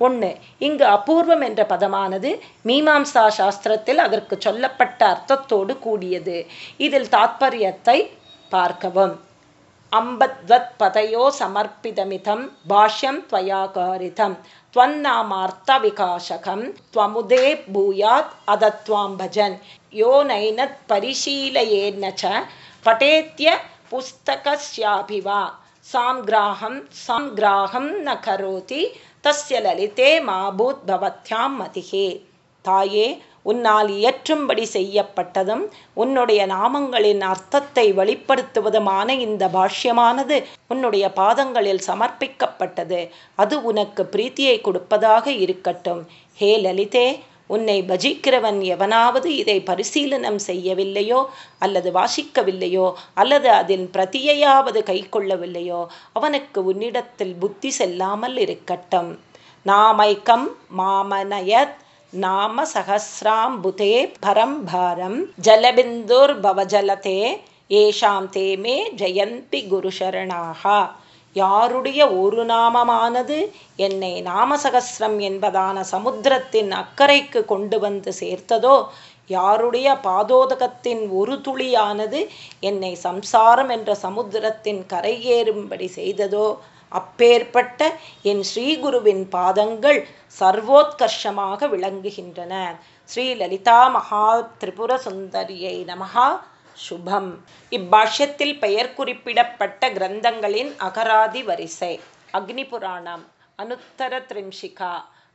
ஒன்று இங்கு அபூர்வம் என்ற பதமானது மீமாம்சா சாஸ்திரத்தில் அதற்கு சொல்லப்பட்ட அர்த்தத்தோடு கூடியது. இதில் தாத்பரியத்தை பார்க்கவும். அம்பத்வத் பதயோ சமர்ப்பிதமிதம் பாஷ்யம் துவயாகாரிதம் त्वन्नामार्थविकाशकं त्वमुदे भूयात् अदत्वां भजन् यो नैनत् परिशीलयेन्न च पठेत्य पुस्तकस्यापि वा साङ्ग्राहं सङ्ग्राहं न करोति தஸ்ய லலிதே மாபூத் பவத்யாம் மதிகே தாயே உன்னால் இயற்றும்படி செய்யப்பட்டதும் உன்னுடைய நாமங்களின் அர்த்தத்தை வெளிப்படுத்துவதுமான இந்த பாஷ்யமானது உன்னுடைய பாதங்களில் சமர்ப்பிக்கப்பட்டது. அது உனக்கு பிரீத்தியை கொடுப்பதாக இருக்கட்டும். ஹே லலிதே உன்னை பஜிக்கிறவன் எவனாவது இதை பரிசீலனம் செய்யவில்லையோ அல்லது வாசிக்கவில்லையோ அல்லது அதில் பிரதியையாவது கை கொள்ளவில்லையோ அவனுக்கு உன்னிடத்தில் புத்தி செல்லாமல் இருக்கட்டும். நாமைக்கம் மாமனயத் நாம சகசிராம்புதே பரம்பாரம் ஜலபிந்துர்பவஜலதே ஏஷாம் தேமே ஜெயந்தி குருஷரணாக. யாருடைய ஒரு நாமமானது என்னை நாமசகசிரம் என்பதான சமுத்திரத்தின் அக்கறைக்கு கொண்டு வந்து சேர்த்ததோ யாருடைய பாதோதகத்தின் ஒரு துளியானது என்னை சம்சாரம் என்ற சமுத்திரத்தின் கரையேறும்படி செய்ததோ அப்பேற்பட்ட என் ஸ்ரீகுருவின் பாதங்கள் சர்வோத்கர்ஷமாக விளங்குகின்றன. ஸ்ரீ லலிதா மகா திரிபுர சுந்தரியை நமகா சுபம். இப்பாஷ்யத்தில் பெயர் குறிப்பிடப்பட்ட கிரந்தங்களின் அகராதி வரிசை. அக்னி புராணம். அனுத்தர திரிம்ஷிகா.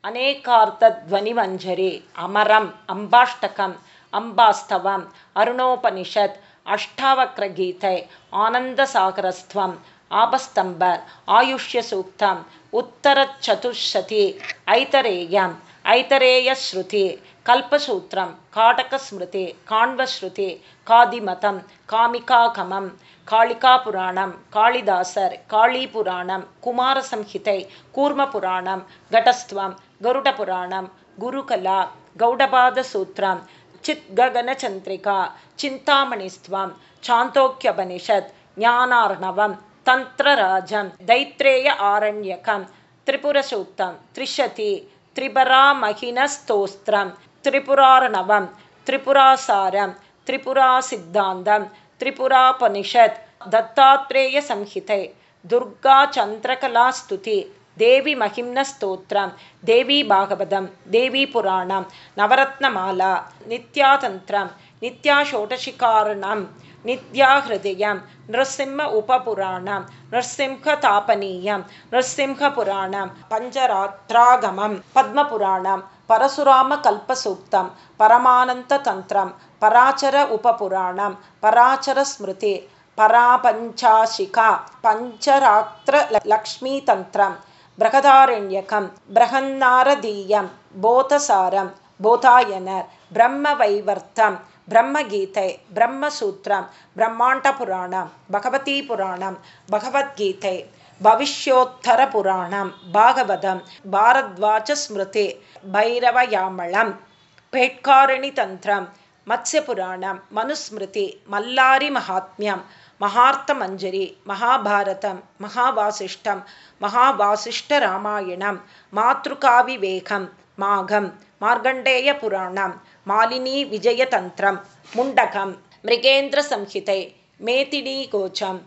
அநேகார்த்த துவனிமஞ்சரி அமரம். அம்பாஷ்டகம். அம்பாஸ்தவம். அருணோபனிஷத். அஷ்டாவக்ரகீதை. ஆனந்தசாகரஸ்துவம் ஆபஸ்தம்பர் ஆயுஷ்ய சூக்தம் உத்தரச்சதுஷதி ஐதரேயம் ஐதரேயஸ்ருதி கல்பசூத்திரம் காடகஸ்மிருதி காண்வஸ்ருதி காதிமதம் காமிகாகமம் காளிகா புராணம் காளிதாசர் காளி புராணம் குமார கூர்ம புராணம் கடஸ்துவம் கருட புராணம் குருகலா கௌடபாத சூத்திரம் சித்ககனச்சந்திரிகா சிந்தாமணிஸ்துவம் சாந்தோக்கியபனிஷத் ஞானார்ணவம் தந்திரராஜன் தைத்ரேய ஆரண்யகம் திரிபுரசூக்தம் த்ரிஷதி திரிபராமகினஸ்தோஸ்திரம் திரிபுராரணவம் திரிபுராசாரம் திரிபுரா சித்தாந்தம் திரிபுராபனிஷத் தத்தாத்ரேய சம்ஹிதை துர்கா சந்திரகலாஸ்துதி தேவி மகிம்ன ஸ்தோத்திரம் தேவி பாகவதம் தேவி புராணம் நவரத்னமாலா நித்யாதந்திரம் நித்யா ஷோடசிகாரணம் நித்யா ஹிருதயம் நிருசிம்ம உபபுராணம் நிருசிம்ஹ தாபனீயம் நிருசிம்ஹ புராணம் பஞ்சராத்ராகமம் பத்மபுராணம் பரசுராம கல்பசூக்தம் பரமானந்த தந்திரம் பராச்சர உபபுராணம் பராச்சர ஸ்மிருதி பராபஞ்சாசிகா பஞ்சராத்திர லக்ஷ்மீ தந்திரம் பிரகதாரண்யகம் பிரகன்னாரதீயம் போதசாரம் போதாயனர் பிரம்ம வைவர்த்தம் பிரம்மகீதை பிரம்மசூத்திரம் பிரம்மாண்ட புராணம் பகவதி புராணம் பகவத்கீதை பவிஷ்யோத்தர புராணம் பாகவதம் பாரத்வாஜ ஸ்மிருதி பைரவயாமளம் பேட்காரணி தந்திரம் மத்ஸ்யபுராணம் மனுஸ்மிருதி மல்லாரி மகாத்மியம் மகார்த்த மஞ்சரி மகாபாரதம் மகாவாசிஷ்டம் மகாவாசிஷ்ட ராமாயணம் மாத்ருகாவிவேகம் மாகம் மார்கண்டேய புராணம் மாலினி விஜயதந்திரம் முண்டகம் மிருகேந்திர சம்ஹிதை மேதினி கோச்சம்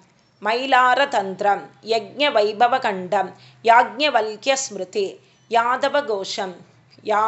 மயிலாரதந்திரம் யஜ்ய வைபவகண்டம் யாஜ்ஞவல்ய ஸ்மிருதி யாதவகோஷம் யா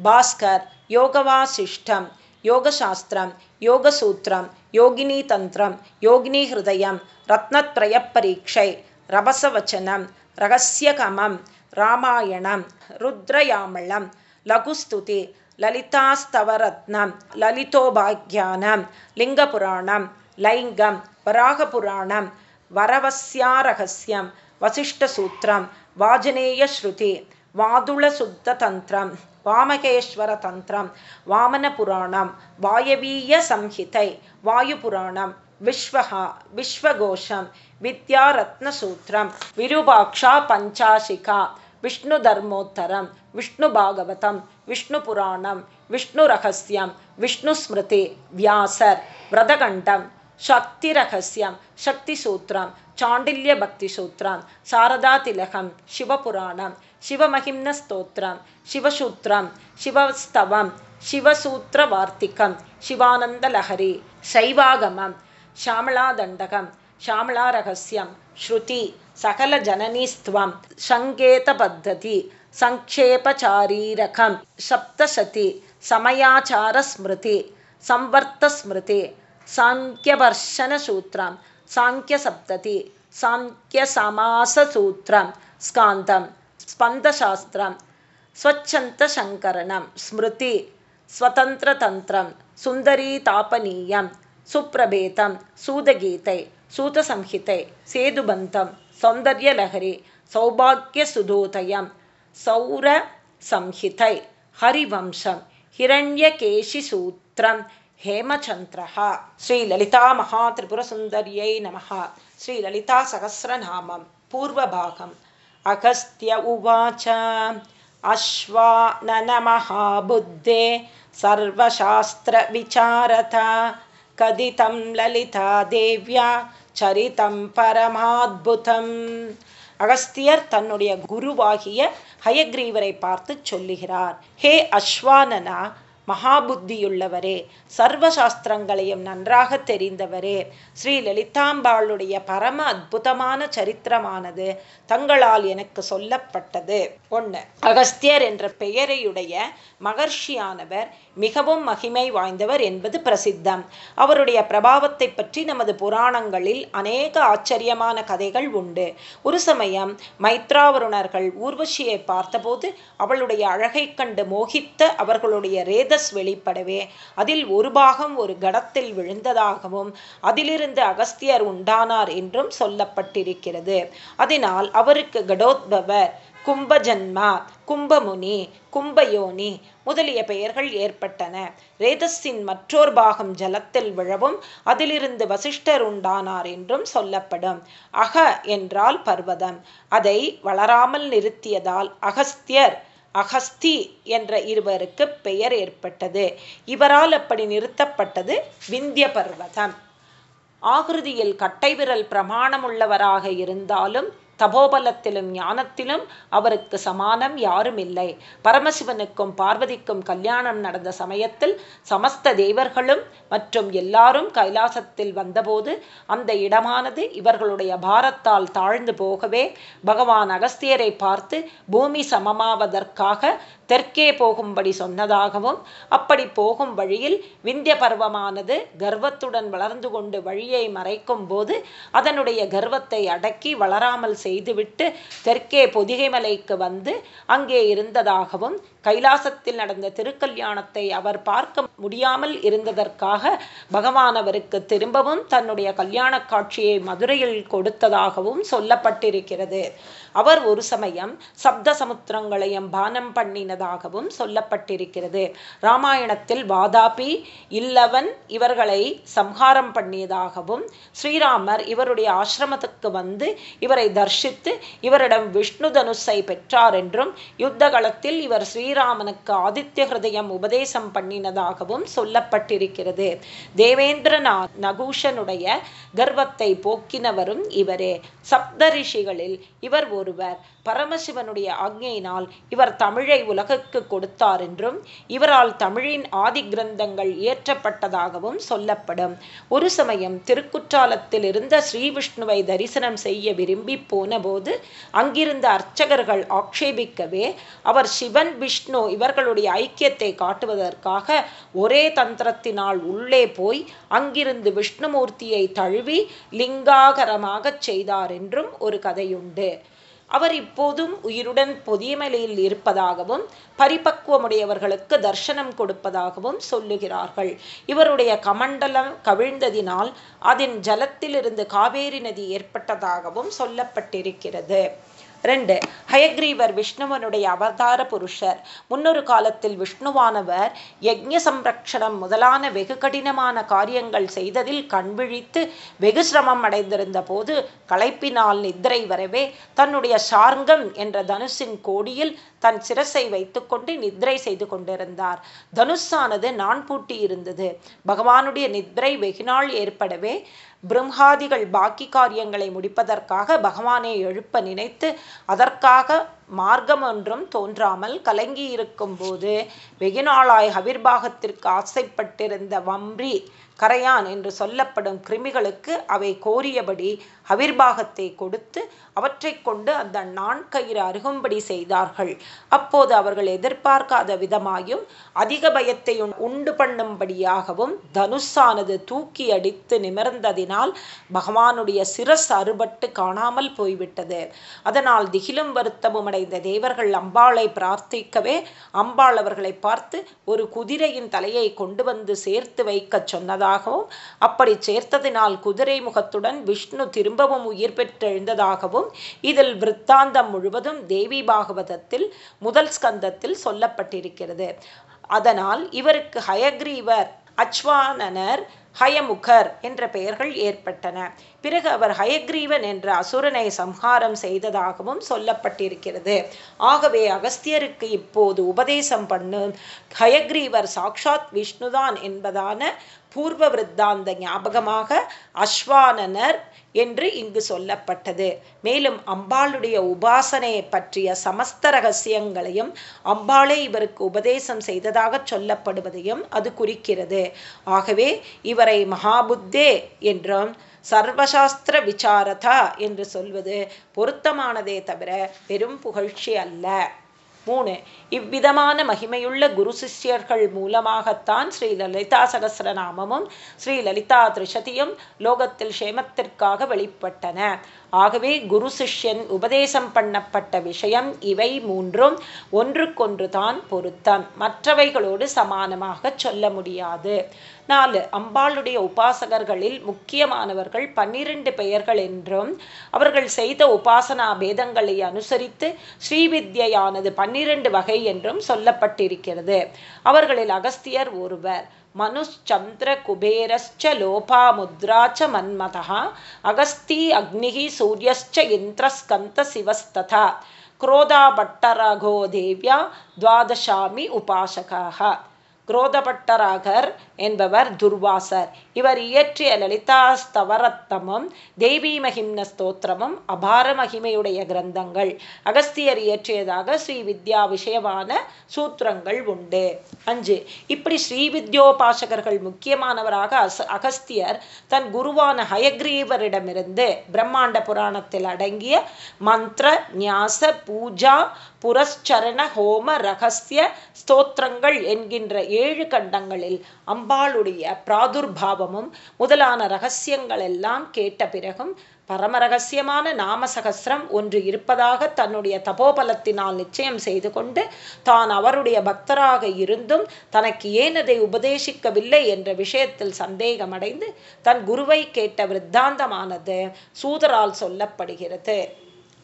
பாஸ்கர் யோகவாசிஷ்டம் யோகசாஸ்திரம் யோகசூத்திரம் யோகினி தந்திரம் யோகினி ஹிருதயம் ரத்னத்ரய பரீட்சை ரபசவச்சனம் ரகசியகமம் ராமாயணம் ருத்ரயாமளம் லகுஸ்துதி லலிதாஸ்தவரத்னம் லலிதோபாக்கியானம் லிங்கபுராணம் லைங்கம் வராகபுராணம் வரவஸ்யாரகசியம் வசிஷ்டசூத்திரம் வாஜனேயஸ்ருதி வாதுளசுத்ததந்திரம் வாமகேஸ்வர தந்திரம் வாமனபுராணம் வாயவீய சம்ஹிதை வாயுபுராணம் விஸ்வகா விஸ்வகோஷம் வித்யாரத்னசூத்திரம் விருபாக்ஷா பஞ்சாசிகா விஷ்ணு தர்மோத்தரம் விஷ்ணு பாகவதம் விஷ்ணு புராணம் விஷ்ணு ரகசியம் விஷ்ணு ஸ்மிருதி வியாசர் விரதகண்டம் சக்தி ரகசியம் சக்தி சூத்திரம் சாண்டில்ய பக்தி சூத்திரம் சாரதா திலகம் சிவபுராணம் சிவமகிம்ன ஸ்தோத்திரம் சிவசூத்திரம் சிவஸ்தவம் சிவசூத்திர வார்த்திகம் சிவானந்த லஹரி சைவாகமம் ஷாமளா தண்டகம் ஷாமளா ரகசியம் ஸ்ருதி श्यामलारहस्यं श्रुति सकलजननीस्त्वं सङ्केतपद्धति सङ्क्षेपचारीरकं सप्तशति समयाचारस्मृति संवर्तस्मृति साङ्ख्यवर्षणसूत्रं साङ्ख्यसप्तति साङ्ख्यसमाससूत्रं स्कान्दं स्पन्दशास्त्रं स्वच्छन्तशङ्करणं स्मृति स्वतन्त्रतन्त्रं सुन्दरीतापनीयं सुप्रभेतं सूदगीते सूतसंहिते सेतुबन्धं सौन्दर्यलहरी सौभाग्यसुधोदयं सौरसंहितै हरिवंशं हिरण्यकेशिसूत्रं हेमचन्द्रः। श्रीललितामहात्रिपुरसुन्दर्यै नमः। श्रीललितासहस्रनामं पूर्वभागम्। अगस्त्य उवाच। अश्वाननमहाबुद्धे सर्वशास्त्रविचारता। कथितं ललिता देव्या சரிதம் பரமாத்புதம். அகஸ்தியர் தன்னுடைய குருவாகிய ஹயக்ரீவரை பார்த்து சொல்லுகிறார் ஹே அஸ்வானனா மகாபுத்தியுள்ளவரே சர்வசாஸ்திரங்களையும் நன்றாக தெரிந்தவரே ஸ்ரீ லலிதாம்பாளுடைய பரம அற்புதமான சரித்திரமானது தங்களால் எனக்கு சொல்லப்பட்டது. ஒன்று அகஸ்தியர் என்ற பெயரையுடைய மகர்ஷியானவர் மிகவும் மகிமை வாய்ந்தவர் என்பது பிரசித்தம். அவருடைய பிரபாவத்தை பற்றி நமது புராணங்களில் அநேக ஆச்சரியமான கதைகள் உண்டு. ஒரு சமயம் மைத்ராவருணர்கள் ஊர்வசியை பார்த்தபோது அவளுடைய அழகை கண்டு மோகித்த அவர்களுடைய ரேதஸ் வெளிப்படவே அதில் ஒரு பாகம் ஒரு கடத்தில் விழுந்ததாகவும் அதிலிருந்து அகஸ்தியர் உண்டானார் என்றும் சொல்லப்பட்டிருக்கிறது. அதனால் அவருக்கு கடோத்பவர் கும்பஜன்மா கும்பமுனி கும்பயோனி முதலிய பெயர்கள் ஏற்பட்டன. ரேதஸின் மற்றொரு பாகம் ஜலத்தில் விழவும் அதிலிருந்து வசிஷ்டர் உண்டானார் என்றும் சொல்லப்படும். அக என்றால் பர்வதம். அதை வளராமல் நிறுத்தியதால் அகஸ்தியர் அகஸ்தி என்ற இருவருக்கு பெயர் ஏற்பட்டது. இவரால் அப்படி நிறுத்தப்பட்டது விந்திய பர்வதம். ஆகிருதியில் கட்டை விரல் பிரமாணமுள்ளவராக இருந்தாலும் தபோபலத்திலும் ஞானத்திலும் அவருக்கு சமானம் யாரும் இல்லை. பரமசிவனுக்கும் பார்வதிக்கும் கல்யாணம் நடந்த சமயத்தில் சமஸ்த தேவர்களும் மற்றும் எல்லாரும் கைலாசத்தில் வந்தபோது அந்த இடமானது இவர்களுடைய பாரத்தால் தாழ்ந்து போகவே பகவான் அகஸ்தியரை பார்த்து பூமி சமமாவதற்காக தெற்கே போகும்படி சொன்னதாகவும் அப்படி போகும் வழியில் விந்திய பருவமானது கர்வத்துடன் வளர்ந்து கொண்டு வழியை மறைக்கும் போது அதனுடைய கர்வத்தை அடக்கி வளராமல் செய்துவிட்டு தெற்கே பொதிகை மலைக்கு வந்து அங்கே இருந்ததாகவும் கைலாசத்தில் நடந்த திருக்கல்யாணத்தை அவர் பார்க்க முடியாமல் இருந்ததற்காக பகவானவருக்கு திரும்பவும் தன்னுடைய கல்யாண காட்சியை மதுரையில் கொடுத்ததாகவும் சொல்லப்பட்டிருக்கிறது. அவர் ஒரு சமயம் சப்த சமுத்திரங்களையும் பானம் பண்ணினதாகவும் சொல்லப்பட்டிருக்கிறது. ராமாயணத்தில் வாதாபி இல்லவன் இவர்களை சம்ஹாரம் பண்ணியதாகவும் ஸ்ரீராமர் இவருடைய ஆசிரமத்துக்கு வந்து இவரை தர்ஷித்து இவரிடம் விஷ்ணு தனுஷை பெற்றார் என்றும் யுத்த களத்தில் இவர் ஸ்ரீராமனுக்கு ஆதித்ய ஹிருதயம் உபதேசம் பண்ணினதாகவும் சொல்லப்பட்டிருக்கிறது. தேவேந்திரநாத் நகூஷனுடைய கர்வத்தை போக்கினவரும் இவரே. சப்தரிஷிகளில் இவர் ஒருவர் பரமசிவனுடைய ஆக்ஞையினால் இவர் தமிழை உலகுக்கு கொடுத்தார் என்றும் இவரால் தமிழின் ஆதி கிரந்தங்கள் இயற்றப்பட்டதாகவும் சொல்லப்படும். ஒரு சமயம் திருக்குற்றாலத்தில் இருந்த ஸ்ரீவிஷ்ணுவை தரிசனம் செய்ய விரும்பி போனபோது அங்கிருந்த அர்ச்சகர்கள் ஆக்ஷேபிக்கவே அவர் சிவன் விஷ்ணு இவர்களுடைய ஐக்கியத்தை காட்டுவதற்காக ஒரே தந்திரத்தினால் உள்ளே போய் அங்கிருந்து விஷ்ணுமூர்த்தியை தழுவி லிங்காகரமாகச் செய்தார் என்றும் ஒரு கதையுண்டு. அவர் இப்போதும் உயிருடன் பொதியமலையில் இருப்பதாகவும் பரிபக்குவமுடையவர்களுக்கு தர்சனம் கொடுப்பதாகவும் சொல்லுகிறார்கள். இவருடைய கமண்டலம் கவிழ்ந்ததினால் அதன் ஜலத்திலிருந்து காவேரி நதி ஏற்பட்டதாகவும் சொல்லப்பட்டிருக்கிறது. ரெண்டு ஹயக்ரீவர் விஷ்ணுவனுடைய அவதார புருஷர். முன்னொரு காலத்தில் விஷ்ணுவானவர் யஜ்ய சம்ரக்ஷணம் முதலான வெகு கடினமான காரியங்கள் செய்ததில் கண்விழித்து வெகு சிரமம் அடைந்திருந்த போது களைப்பினால் நித்திரை வரவே தன்னுடைய சார்ங்கம் என்ற தனுஷின் கோடியில் தன் சிரசை வைத்துக்கொண்டு நித்ரை செய்து கொண்டிருந்தார். தனுஷானது நான் பூட்டி இருந்தது பகவானுடைய நித்ரை வெகுநாள் ஏற்படவே பிரம்மாதிகள் பாக்கி காரியங்களை முடிப்பதற்காக பகவானை எழுப்ப நினைத்து அதற்காக மார்க்கம் ஒன்றும் தோன்றாமல் கலங்கியிருக்கும் போது வெகுநாளாய் ஹவிர்பாகத்திற்கு ஆசைப்பட்டிருந்த வம்ரி கரையான் என்று சொல்லப்படும் கிருமிகளுக்கு அவை கோரியபடி அவிர்வாகத்தை கொடுத்து அவற்றை கொண்டு அந்த நான்கயிறு அருகும்படி செய்தார்கள். அப்போது அவர்கள் எதிர்பார்க்காத விதமாயும் அதிக பயத்தை உண்டு பண்ணும்படியாகவும் தனுஷானது தூக்கி அடித்து நிமிர்ந்ததினால் பகவானுடைய சிரஸ் அறுபட்டு காணாமல் போய்விட்டது. அதனால் திகிலும் வருத்தமும் அடைந்த தேவர்கள் அம்பாளை பிரார்த்திக்கவே அம்பாள் அவர்களை பார்த்து ஒரு குதிரையின் தலையை கொண்டு வந்து சேர்த்து வைக்க சொன்னதாகவும் அப்படி சேர்த்ததினால் குதிரை முகத்துடன் விஷ்ணு திரும்பவும் உயிர் பெற்றெழுந்ததாகவும் இதில் விற்த்தாந்தம் முழுவதும் தேவி பாகவதத்தில் முதல் ஸ்கந்தத்தில் சொல்லப்பட்டிருக்கிறது. அதனால் இவருக்கு ஹயக்ரீவர் அச்வானனர் ஹயமுகர் என்ற பெயர்கள் ஏற்பட்டன. பிறகு அவர் ஹயக்ரீவன் என்ற அசுரனை சம்ஹாரம் செய்ததாகவும் சொல்லப்பட்டிருக்கிறது. ஆகவே அகஸ்தியருக்கு இப்போது உபதேசம் பண்ணும் ஹயக்ரீவர் சாக்ஷாத் விஷ்ணுதான் என்பதான பூர்வ விருத்தாந்த ஞாபகமாக அஸ்வானனர் என்று இங்கு சொல்லப்பட்டது. மேலும் அம்பாளுடைய உபாசனையை பற்றிய சமஸ்த ரகசியங்களையும் அம்பாளே இவருக்கு உபதேசம் செய்ததாக சொல்லப்படுவதையும் அது குறிக்கிறது. ஆகவே இவரை மகாபுத்தே என்றும் சர்வசாஸ்திர விசாரதா என்று சொல்வது பொருத்தமானதே தவிர பெரும் புகழ்ச்சி அல்ல. மூணு இவ்விதமான மகிமையுள்ள குரு சிஷ்யர்கள் மூலமாகத்தான் ஸ்ரீ லலிதா சகசிரநாமமும் ஸ்ரீ லலிதா திருஷதியும் லோகத்தில் க்ஷேமத்திற்காக வெளிப்பட்டன. ஆகவே குரு சிஷ்யன் உபதேசம் பண்ணப்பட்ட விஷயம் இவை மூன்றும் ஒன்றுக்கொன்று தான் பொருத்தம். மற்றவைகளோடு சமானமாக சொல்ல முடியாது. நாலு அம்பாளுடைய உபாசகர்களில் முக்கியமானவர்கள் பன்னிரண்டு பெயர்கள் என்றும் அவர்கள் செய்த உபாசனா பேதங்களை அனுசரித்து ஸ்ரீவித்யானது பன்னிரண்டு வகை என்றும் சொல்லப்பட்டிருக்கிறது. அவர்களில் அகஸ்தியர் ஒருவர் மனுச்சந்திர குபேரஸ்ச லோபாமுத்ராச்ச மன்மதா அகஸ்தி அக்னிகி சூரியஸ்ச இந்திரஸ்கந்த சிவஸ்ததா குரோதாபட்டரகோ தேவியா துவாதசாமி உபாசகாக குரோதபட்டராகர் என்பவர் துர்வாசர். இவர் இயற்றிய லலிதா ஸ்தவரத்தமும் தேவி மகிம்ன ஸ்தோத்திரமும் அபார மகிமையுடைய கிரந்தங்கள். அகஸ்தியர் இயற்றியதாக ஸ்ரீ வித்யா விஷயமான சூத்திரங்கள் உண்டு. அஞ்சு இப்படி ஸ்ரீ வித்யோபாசகர்கள் முக்கியமானவராக அகஸ்தியர் தன் குருவான ஹயக்ரீவரிடமிருந்து பிரம்மாண்ட புராணத்தில் அடங்கிய மந்திர நியாச பூஜா புரஸ்சரண ஹோம ரகசிய ஸ்தோத்திரங்கள் என்கின்ற ஏழு கண்டங்களில் அம்பாளுடைய பிராதுர்பாவமும் முதலான ரகசியங்கள் எல்லாம் கேட்ட பிறகும் பரம ரகசியமான நாம சகசிரம் ஒன்று இருப்பதாக தன்னுடைய தபோபலத்தினால் நிச்சயம் செய்து கொண்டு தான் அவருடைய பக்தராக இருந்தும் தனக்கு ஏன் அதை உபதேசிக்கவில்லை என்ற விஷயத்தில் சந்தேகமடைந்து தன் குருவை கேட்ட விருத்தாந்தமானது சூதரால் சொல்லப்படுகிறது.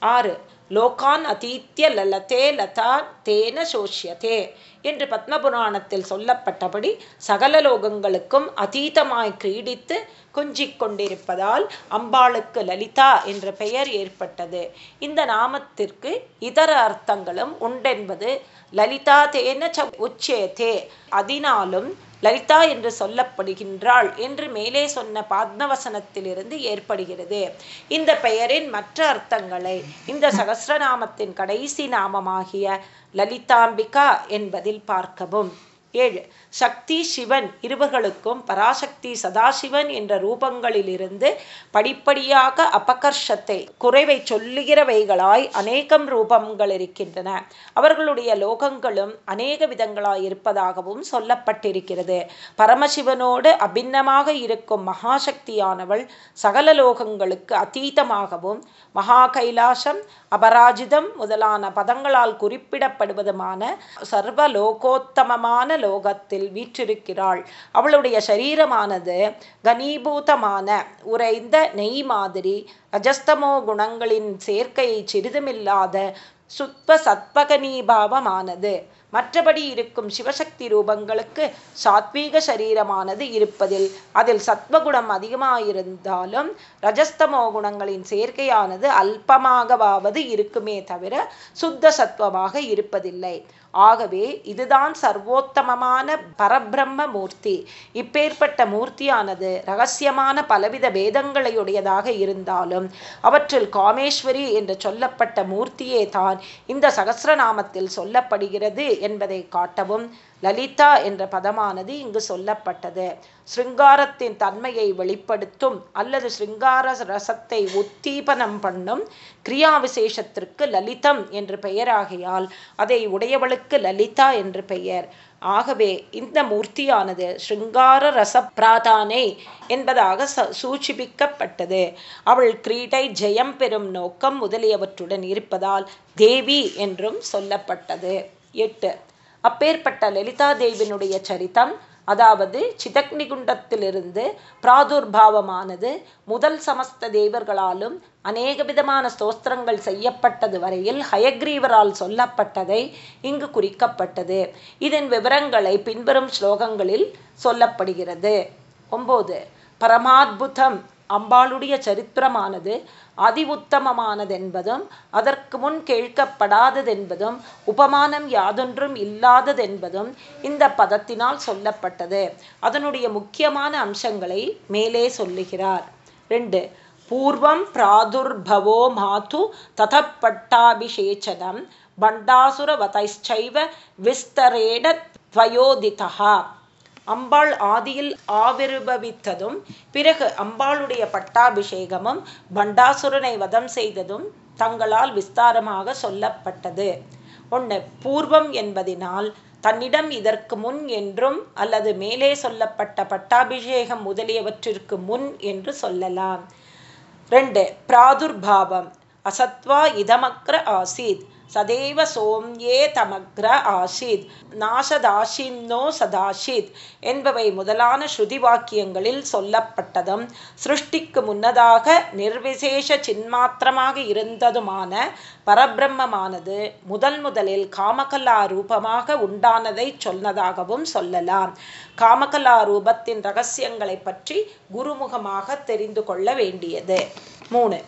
ஆறு. லோகான் அதீத்திய லலதே லதா தேன சோஷ்யதே என்று பத்மபுராணத்தில் சொல்லப்பட்டபடி சகல லோகங்களுக்கும் அதீதமாய் கிரீடித்து கொஞ்சிக் கொண்டிருப்பதால் அம்பாளுக்கு லலிதா என்ற பெயர் ஏற்பட்டது. இந்த நாமத்திற்கு இதர அர்த்தங்களும் உண்டென்பது லலிதா தேன ச உச்சேதே. அதனாலும் லலிதா என்று சொல்லப்படுகின்றாள் என்று மேலே சொன்ன பாத்மவசனத்திலிருந்து ஏற்படுகிறது. இந்த பெயரின் மற்ற அர்த்தங்களை இந்த சகசிரநாமத்தின் கடைசி நாமமாகிய லலிதாம்பிகா என்பதில் பார்க்கவும். ஏழு. சக்தி சிவன் இருவர்களுக்கும் பராசக்தி சதாசிவன் என்ற ரூபங்களிலிருந்து படிப்படியாக அபகர்ஷத்தை குறைவை சொல்லுகிறவைகளாய் அநேகம் ரூபங்கள் இருக்கின்றன அவர்களுடைய லோகங்களும் அநேக விதங்களாய் இருப்பதாகவும் சொல்லப்பட்டிருக்கிறது. பரமசிவனோடு அபிண்ணமாக இருக்கும் மகாசக்தியானவள் சகல லோகங்களுக்கு அதீதமாகவும் மகா கைலாசம் அபராஜிதம் முதலான பதங்களால் குறிப்பிடப்படுவதுமான சர்வலோகோத்தமமான லோகத்தில் வீற்றிருக்கிறாள். அவளுடைய சரீரமானது கனீபூதமான உறைந்த நெய் மாதிரி ரஜஸ்தமோ குணங்களின் சேர்க்கையை சிறிதுமில்லாத சுத்வ சத்வகனீபாவமானது மற்றபடி இருக்கும் சிவசக்தி ரூபங்களுக்கு சாத்வீக சரீரமானது இருப்பதில் அதில் சத்வகுணம் அதிகமாயிருந்தாலும் ரஜஸ்தமோ குணங்களின் சேர்க்கையானது அல்பமாகவாவது இருக்குமே தவிர சுத்த சத்வமாக இருப்பதில்லை. ஆகவே இதுதான் சர்வோத்தமமான பரபிரம்ம மூர்த்தி இப்பேற்பட்ட மூர்த்தியானது ரகசியமான பலவித வேதங்களையுடையதாக இருந்தாலும் அவற்றில் காமேஸ்வரி என்று சொல்லப்பட்ட மூர்த்தியே தான் இந்த சகசிரநாமத்தில் சொல்லப்படுகிறது என்பதை காட்டவும் லலிதா என்ற பதமானது இங்கு சொல்லப்பட்டது. ஸ்ருங்காரத்தின் தன்மையை வெளிப்படுத்தும் அல்லது ஸ்ருங்கார ரசத்தை உத்தீபனம் பண்ணும் கிரியா விசேஷத்திற்கு லலிதம் என்று பெயராகையால் அதை உடையவளுக்கு லலிதா என்று பெயர். ஆகவே இந்த மூர்த்தியானது ஸ்ருங்கார ரச பிராதானே என்பதாக சூச்சிபிக்கப்பட்டது அவள் கிரீடை ஜெயம் பெறும் நோக்கம் முதலியவற்றுடன் இருப்பதால் தேவி என்றும் சொல்லப்பட்டது. எட்டு. அப்பேற்பட்ட லலிதா தேவியினுடைய சரித்தம் அதாவது சிதக்னிகுண்டத்திலிருந்து பிராதுர்பாவமானது முதல் சமஸ்த தேவர்களாலும் அநேக விதமான ஸ்தோத்திரங்கள் செய்யப்பட்டது வரையில் ஹயக்ரீவரால் சொல்லப்பட்டதை இங்கு குறிக்கப்பட்டது. இதன் விவரங்களை பின்வரும் ஸ்லோகங்களில் சொல்லப்படுகிறது. ஒம்போது பரமாத்புதம். அம்பாளுடைய சரித்திரமானது அதி உத்தமமானதென்பதும் அதற்கு முன் கேட்கப்படாததென்பதும் உபமானம் யாதொன்றும் இல்லாததென்பதும் இந்த பதத்தினால் சொல்லப்பட்டது. அதனுடைய முக்கியமான அம்சங்களை மேலே சொல்லுகிறார். ரெண்டு பூர்வம் பிராதுர்பவோ மாது ததப்பட்டாபிஷேச்சனம் பண்டாசுரவதைச்சைவ விஸ்தரேட துவயோதிதா அம்பாள் ஆதியில் ஆவிர்பவித்ததும் பிறகு அம்பாளுடைய பட்டாபிஷேகமும் பண்டாசுரனை வதம் செய்ததும் தங்களால் விஸ்தாரமாக சொல்லப்பட்டது. ஒன்று பூர்வம் என்பதினால் தன்னிடம் இதற்கு முன் என்றும் அல்லது மேலே சொல்லப்பட்ட பட்டாபிஷேகம் முதலியவற்றிற்கு முன் என்று சொல்லலாம். ரெண்டு பிராதுர்பாவம் அசத்வா இதமக்ர ஆசீத். சதேவ சோம்யே தமக்ர ஆசித். நாசதாசின்னோ சதாஷித் என்பவை முதலான ஸ்ருதி வாக்கியங்களில் சொல்லப்பட்டதும் சிருஷ்டிக்கு முன்னதாக நிர்விசேஷ சின்மாத்திரமாக இருந்ததுமான பரபிரம்மமானது முதல் முதலில் காமகலா ரூபமாக உண்டானதை சொன்னதாகவும் சொல்லலாம். காமகலா ரூபத்தின் ரகசியங்களை பற்றி குருமுகமாக தெரிந்து கொள்ள வேண்டியது. மூணு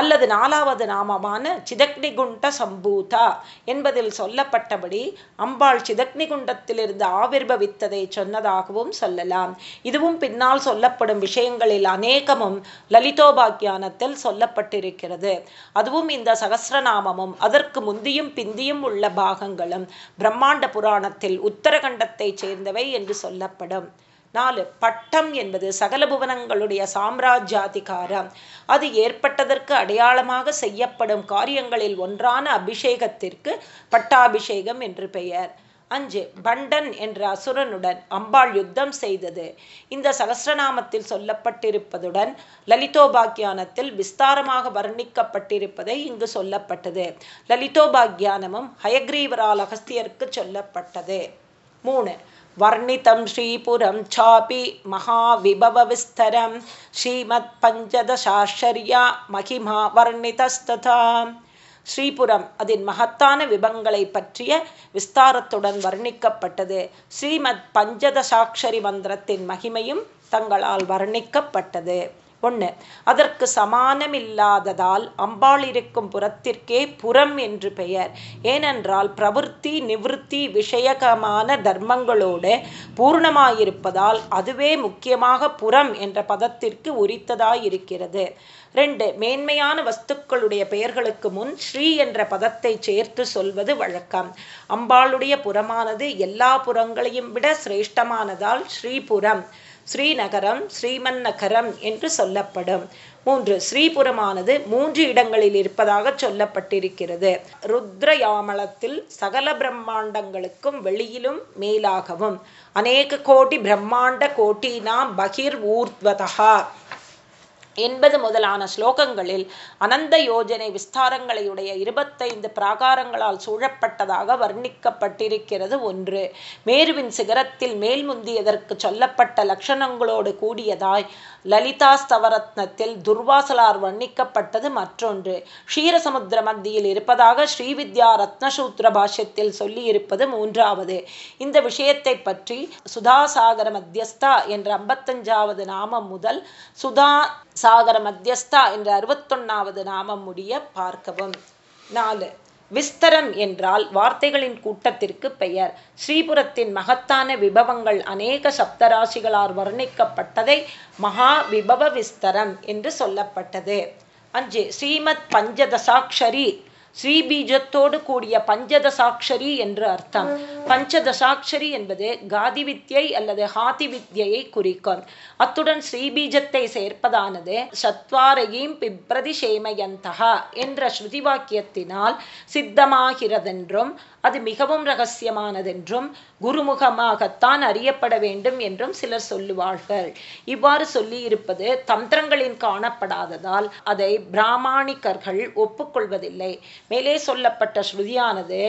அல்லது நாலாவது நாமமான சிதக்னிகுண்ட சம்பூதா என்பதில் சொல்லப்பட்டபடி அம்பாள் சிதக்னிகுண்டத்திலிருந்து ஆவிர்வவித்ததை சொன்னதாகவும் சொல்லலாம். இதுவும் பின்னால் சொல்லப்படும் விஷயங்களில் அநேகமும் லலிதோபாக்கியானத்தில் சொல்லப்பட்டிருக்கிறது. அதுவும் இந்த சகசிரநாமமும் அதற்கு முந்தியும் பிந்தியும் உள்ள பாகங்களும் பிரம்மாண்ட புராணத்தில் உத்தரகண்டத்தைச் சேர்ந்தவை என்று சொல்லப்படும். நாலு பட்டம் என்பது சகல புவனங்களுடைய சாம்ராஜ்யாதிகாரம். அது ஏற்பட்டதற்கு அடையாளமாக செய்யப்படும் காரியங்களில் ஒன்றான அபிஷேகத்திற்கு பட்டாபிஷேகம் என்று பெயர். அஞ்சு பண்டன் என்ற அசுரனுடன் அம்பாள் யுத்தம் செய்தது. இந்த சகசிரநாமத்தில் சொல்லப்பட்டிருப்பதுடன் லலிதோபாக்கியானத்தில் விஸ்தாரமாக வர்ணிக்கப்பட்டிருப்பதை இங்கு சொல்லப்பட்டது. லலிதோபாக்கியானமும் ஹயக்ரீவரால் அகஸ்தியருக்கு சொல்லப்பட்டது. மூணு वर्णितं श्रीपुरं चापि महाविभवविस्तरं श्रीमत्पञ्चदशाश्चर्या महिमा वर्णितस्तथा ஸ்ரீபுரம் அதன் மகத்தான விபங்களை பற்றிய விஸ்தாரத்துடன் வர்ணிக்கப்பட்டது ஸ்ரீமத் பஞ்சதசாட்சரி மந்திரத்தின் மகிமையும் தங்களால் வர்ணிக்கப்பட்டது ஒன்று அதற்கு சமானமில்லாததால் அம்பாள் இருக்கும் புறத்திற்கே புறம் என்று பெயர். ஏனென்றால் பிரவருத்தி நிவிருத்தி விஷயகமான தர்மங்களோடு பூர்ணமாயிருப்பதால் அதுவே முக்கியமாக புறம் என்ற பதத்திற்கு உரித்ததாயிருக்கிறது. ரெண்டு மேன்மையான வஸ்துக்களுடைய பெயர்களுக்கு முன் ஸ்ரீ என்ற பதத்தை சேர்த்து சொல்வது வழக்கம். அம்பாளுடைய புறமானது எல்லா புறங்களையும் விட சிரேஷ்டமானதால் ஸ்ரீபுரம் ஸ்ரீநகரம் ஸ்ரீமன்னகரம் என்று சொல்லப்படும். மூன்று ஸ்ரீபுரமானது மூன்று இடங்களில் இருப்பதாக சொல்லப்பட்டிருக்கிறது. ருத்ரயாமலத்தில் சகல பிரம்மாண்டங்களுக்கும் வெளியிலும் மேலாகவும். அநேக கோடி பிரம்மாண்ட கோட்டினா பகிர் ஊர்த்வதா என்பது முதலான ஸ்லோகங்களில் அனந்த யோஜனை விஸ்தாரங்களையுடைய இருபத்தைந்து பிராகாரங்களால் சூழப்பட்டதாக வர்ணிக்கப்பட்டிருக்கிறது ஒன்று. மேருவின் சிகரத்தில் மேல் முந்தியதற்கு சொல்லப்பட்ட லட்சணங்களோடு கூடியதாய் லலிதா ஸ்தவரத்னத்தில் துர்வாசலார் வர்ணிக்கப்பட்டது மற்றொன்று. க்ஷீரசமுத்திர மத்தியில் இருப்பதாக ஸ்ரீவித்யா ரத்னசூத்திர பாஷ்யத்தில் சொல்லியிருப்பது மூன்றாவது. இந்த விஷயத்தை பற்றி சுதாசாகர மத்தியஸ்தா என்ற ஐம்பத்தஞ்சாவது நாமம் முதல் சுதா சாகர மத்தியஸ்தா என்ற அறுபத்தொன்னாவது நாமம் முடிய பார்க்கவும். நாலு விஸ்தரம் என்றால் வார்த்தைகளின் கூட்டத்திற்கு பெயர். ஸ்ரீபுரத்தின் மகத்தான விபவங்கள் அநேக சப்தராசிகளால் வர்ணிக்கப்பட்டதை மகா விபவ விஸ்தரம் என்று சொல்லப்பட்டது. அஞ்சு ஸ்ரீமத் பஞ்சதசாட்சரி ஸ்ரீபீஜத்தோடு கூடிய பஞ்சதசாட்சரி என்று அர்த்தம். பஞ்சதசாட்சரி என்பது காதி வித்யை அல்லது ஹாதி வித்யை குறிக்கும். அத்துடன் ஸ்ரீபீஜத்தை சேர்ப்பதானது சத்வாரையும் பிப்ரதிஷேமயந்தகா என்ற ஸ்ருதி வாக்கியத்தினால் சித்தமாகிறதென்றும் அது மிகவும் ரகசியமானதென்றும் குருமுகமாகத்தான் அறியப்பட வேண்டும் என்றும் சிலர் சொல்லுவார்கள். இவ்வாறு சொல்லியிருப்பது தந்திரங்களின் காணப்படாததால் அதை பிராமணிக்கர்கள் ஒப்புக்கொள்வதில்லை. மேலே சொல்லப்பட்ட ஸ்ருதியானது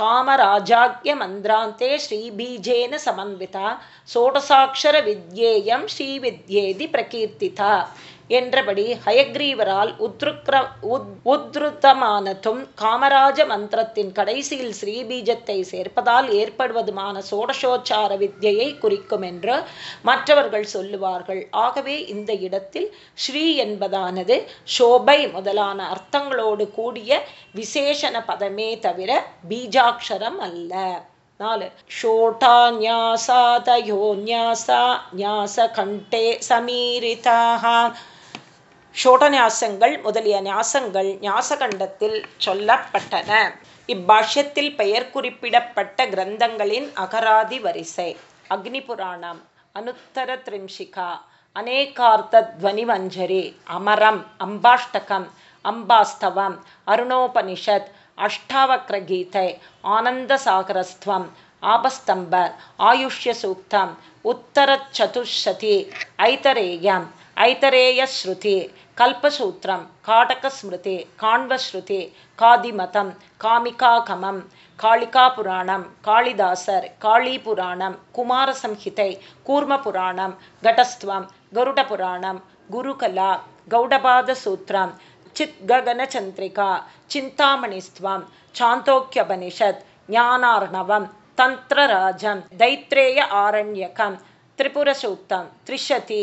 காமராஜாக்கிய மந்திராந்தே ஸ்ரீபீஜேன சமன்விதா சோடசாட்சர வித்யேயம் ஸ்ரீவித்யேதி பிரகீர்த்திதா. என்றபடி ஹயக்ரீவரால் உத்ருக்ர உத் உத்ருத்தமானதும் காமராஜ மந்திரத்தின் கடைசியில் ஸ்ரீபீஜத்தை சேர்ப்பதால் ஏற்படுவதுமான சோடசோச்சார வித்தியை குறிக்கும் என்று மற்றவர்கள் சொல்லுவார்கள். ஆகவே இந்த இடத்தில் ஸ்ரீ என்பதானது ஷோபை முதலான அர்த்தங்களோடு கூடிய விசேஷண பதமே தவிர பீஜாட்சரம் அல்ல. நாலு. ஷோட்டா ஞாசாதயோ ஞாசா ஞாச கண்டே சமீரிதாக ஷோடநியாசங்கள் முதலிய நியாசங்கள் ஞாசகண்டத்தில் சொல்லப்பட்டன. இப்பாஷ்யத்தில் பெயர் குறிப்பிடப்பட்ட கிரந்தங்களின் அகராதி வரிசை அக்னி புராணம் அனுத்தர திரிம்ஷிகா அநேகார்த்த துவனிவஞ்சரி அமரம் அம்பாஷ்டகம் அம்பாஸ்தவம் அருணோபனிஷத் அஷ்டாவக்ரகீதை ஆனந்தசாகரஸ்துவம் ஆபஸ்தம்பர் ஆயுஷ்ய சூக்தம் உத்தரச்சதுஷதி ஐதரேயம் ஐதரேயஸ்ருதி கல்பசூத்திரம் காடகஸ்மிருதி காண்வஸ்ருதி காதிமதம் காமிகாகமம் காளிகா புராணம் காளிதாசர் காளி புராணம் குமாரசம்ஹிதை கூர்ம புராணம் கடஸ்துவம் கருட புராணம் குருகலா கௌடபாத சூத்திரம் சித்ககனச்சந்திரிகா சிந்தாமணிஸ்துவம் சாந்தோக்கியபனிஷத் ஞானார்ணவம் தந்திரராஜம் தைத்ரேய ஆரண்யகம் திரிபுரசூக்தம் திரிஷதி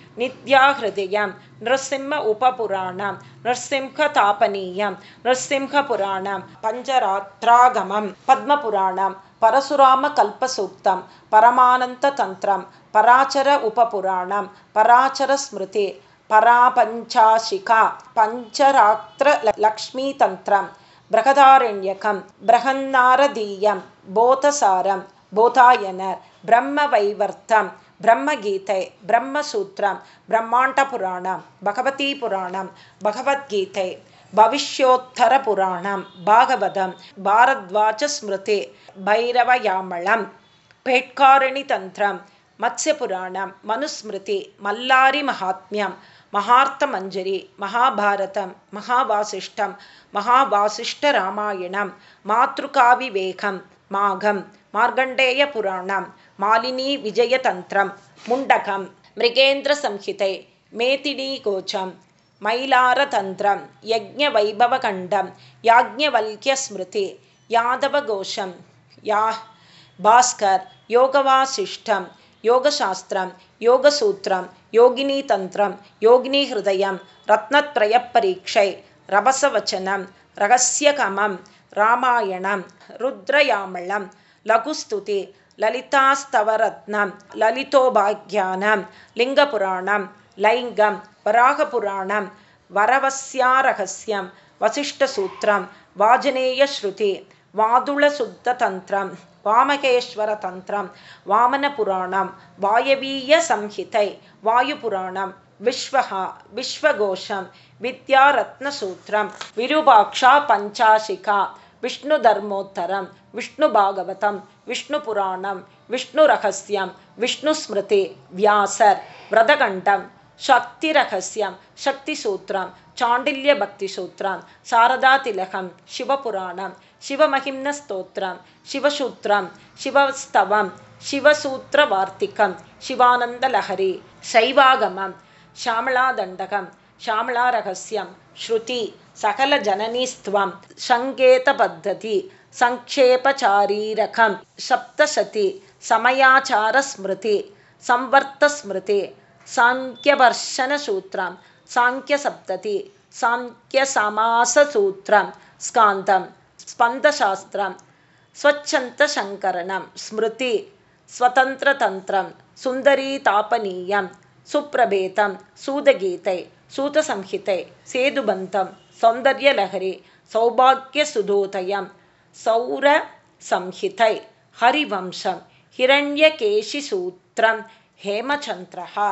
நித்யா ஹிருதயம் நிருசிம்ம உபபுராணம் நிருசிம்ஹ தாபனீயம் நிருசிம்ஹ புராணம் பஞ்சராத்ராகமம் பத்மபுராணம் பரசுராம கல்பசூக்தம் பரமானந்த தந்திரம் பராச்சர உபபுராணம் பராச்சர ஸ்மிருதி பராபஞ்சாசிகா பஞ்சராத்திர லக்ஷ்மி தந்திரம் பிரகதாரண்யகம் பிரகன்னாரதீயம் போதசாரம் போதாயனர் பிரம்ம வைவர்த்தம் பிரம்மகீதை பிரம்மசூத்திரம் பிரம்மாண்ட புராணம் பகவதி புராணம் பகவத்கீதை பவிஷ்யோத்தர புராணம் பாகவதம் பாரத்வாஜ ஸ்மிருதி பைரவயாமளம் பேட்காரணி தந்திரம் மத்ய புராணம் மனுஸ்மிருதி மல்லாரி மகாத்மியம் மகார்த்த மஞ்சரி மகாபாரதம் மகாவாசிஷ்டம் மகாவாசிஷ்ட ராமாயணம் மாத்ருகாவிவேகம் மாகம் மார்கண்டேய புராணம் மாலினி விஜயதந்திரம் முண்டகம் மிருகேந்திர சம்ஹிதை மேதிடி கோச்சம் மயிலாரதந்திரம் யஜ்ய வைபவகண்டம் யாஜ்யவல்ய ஸ்மிருதி யாதவகோஷம் யா பாஸ்கர் யோகவாசிஷ்டம் யோகசாஸ்திரம் யோகசூத்திரம் யோகினி தந்திரம் யோகினி ஹிருதயம் ரத்னத்ரய பரீட்சை ரபசவச்சனம் ரகசியகமம் ராமாயணம் ருத்ரயாமளம் லகுஸ்துதி லலிதாஸ்தவரத்னம் லலிதோபாக்கியானம் லிங்கபுராணம் லைங்கம் வராகபுராணம் வரவஸ்யாரகசியம் வசிஷ்டசூத்திரம் வாஜனேயஸ்ருதி வாதுளசுத்ததந்திரம் வாமகேஸ்வர தந்திரம் வாமனபுராணம் வாயவீய சம்ஹிதை வாயுபுராணம் விஸ்வகா விஸ்வகோஷம் வித்யாரத்னசூத்திரம் விருபாக்ஷா பஞ்சாசிகா விஷ்ணு தர்மோத்தரம் விஷ்ணு பாகவதம் விஷ்ணு புராணம் விஷ்ணு ரகசியம் விஷ்ணு ஸ்மிருதி வியாசர் விரதகண்டம் சக்தி ரகசியம் சக்தி சூத்திரம் சாண்டில்ய பக்தி சூத்திரம் சாரதா திலகம் சிவபுராணம் சிவமகிம்ன ஸ்தோத்திரம் சிவசூத்திரம் சிவஸ்தவம் சிவசூத்திர வார்த்திகம் சிவானந்த லஹரி சைவாகமம் ஷாமலா தண்டகம் ரகசியம் ஸ்ருதி சகல ஜனனீஸ்துவம் சங்கேத பத்ததி सङ्क्षेपचारीरकं सप्तशति। समयाचारस्मृति। संवर्तस्मृति। साङ्ख्यवर्षनसूत्रं साङ्ख्यसप्तति साङ्ख्यसमाससूत्रं स्कान्दं स्पन्दशास्त्रं स्वच्छन्तशङ्करणं स्मृति। स्वतन्त्रतन्त्रं सुन्दरीतापनीयं सुप्रभेतं सूदगीते। सूतसंहिते। सेतुबन्धं सौन्दर्यलहरी சௌர சம்ஹிதை ஹரிவம்சம் ஹிரண்யகேஷிசூத்திரம் ஹேமச்சந்திரகா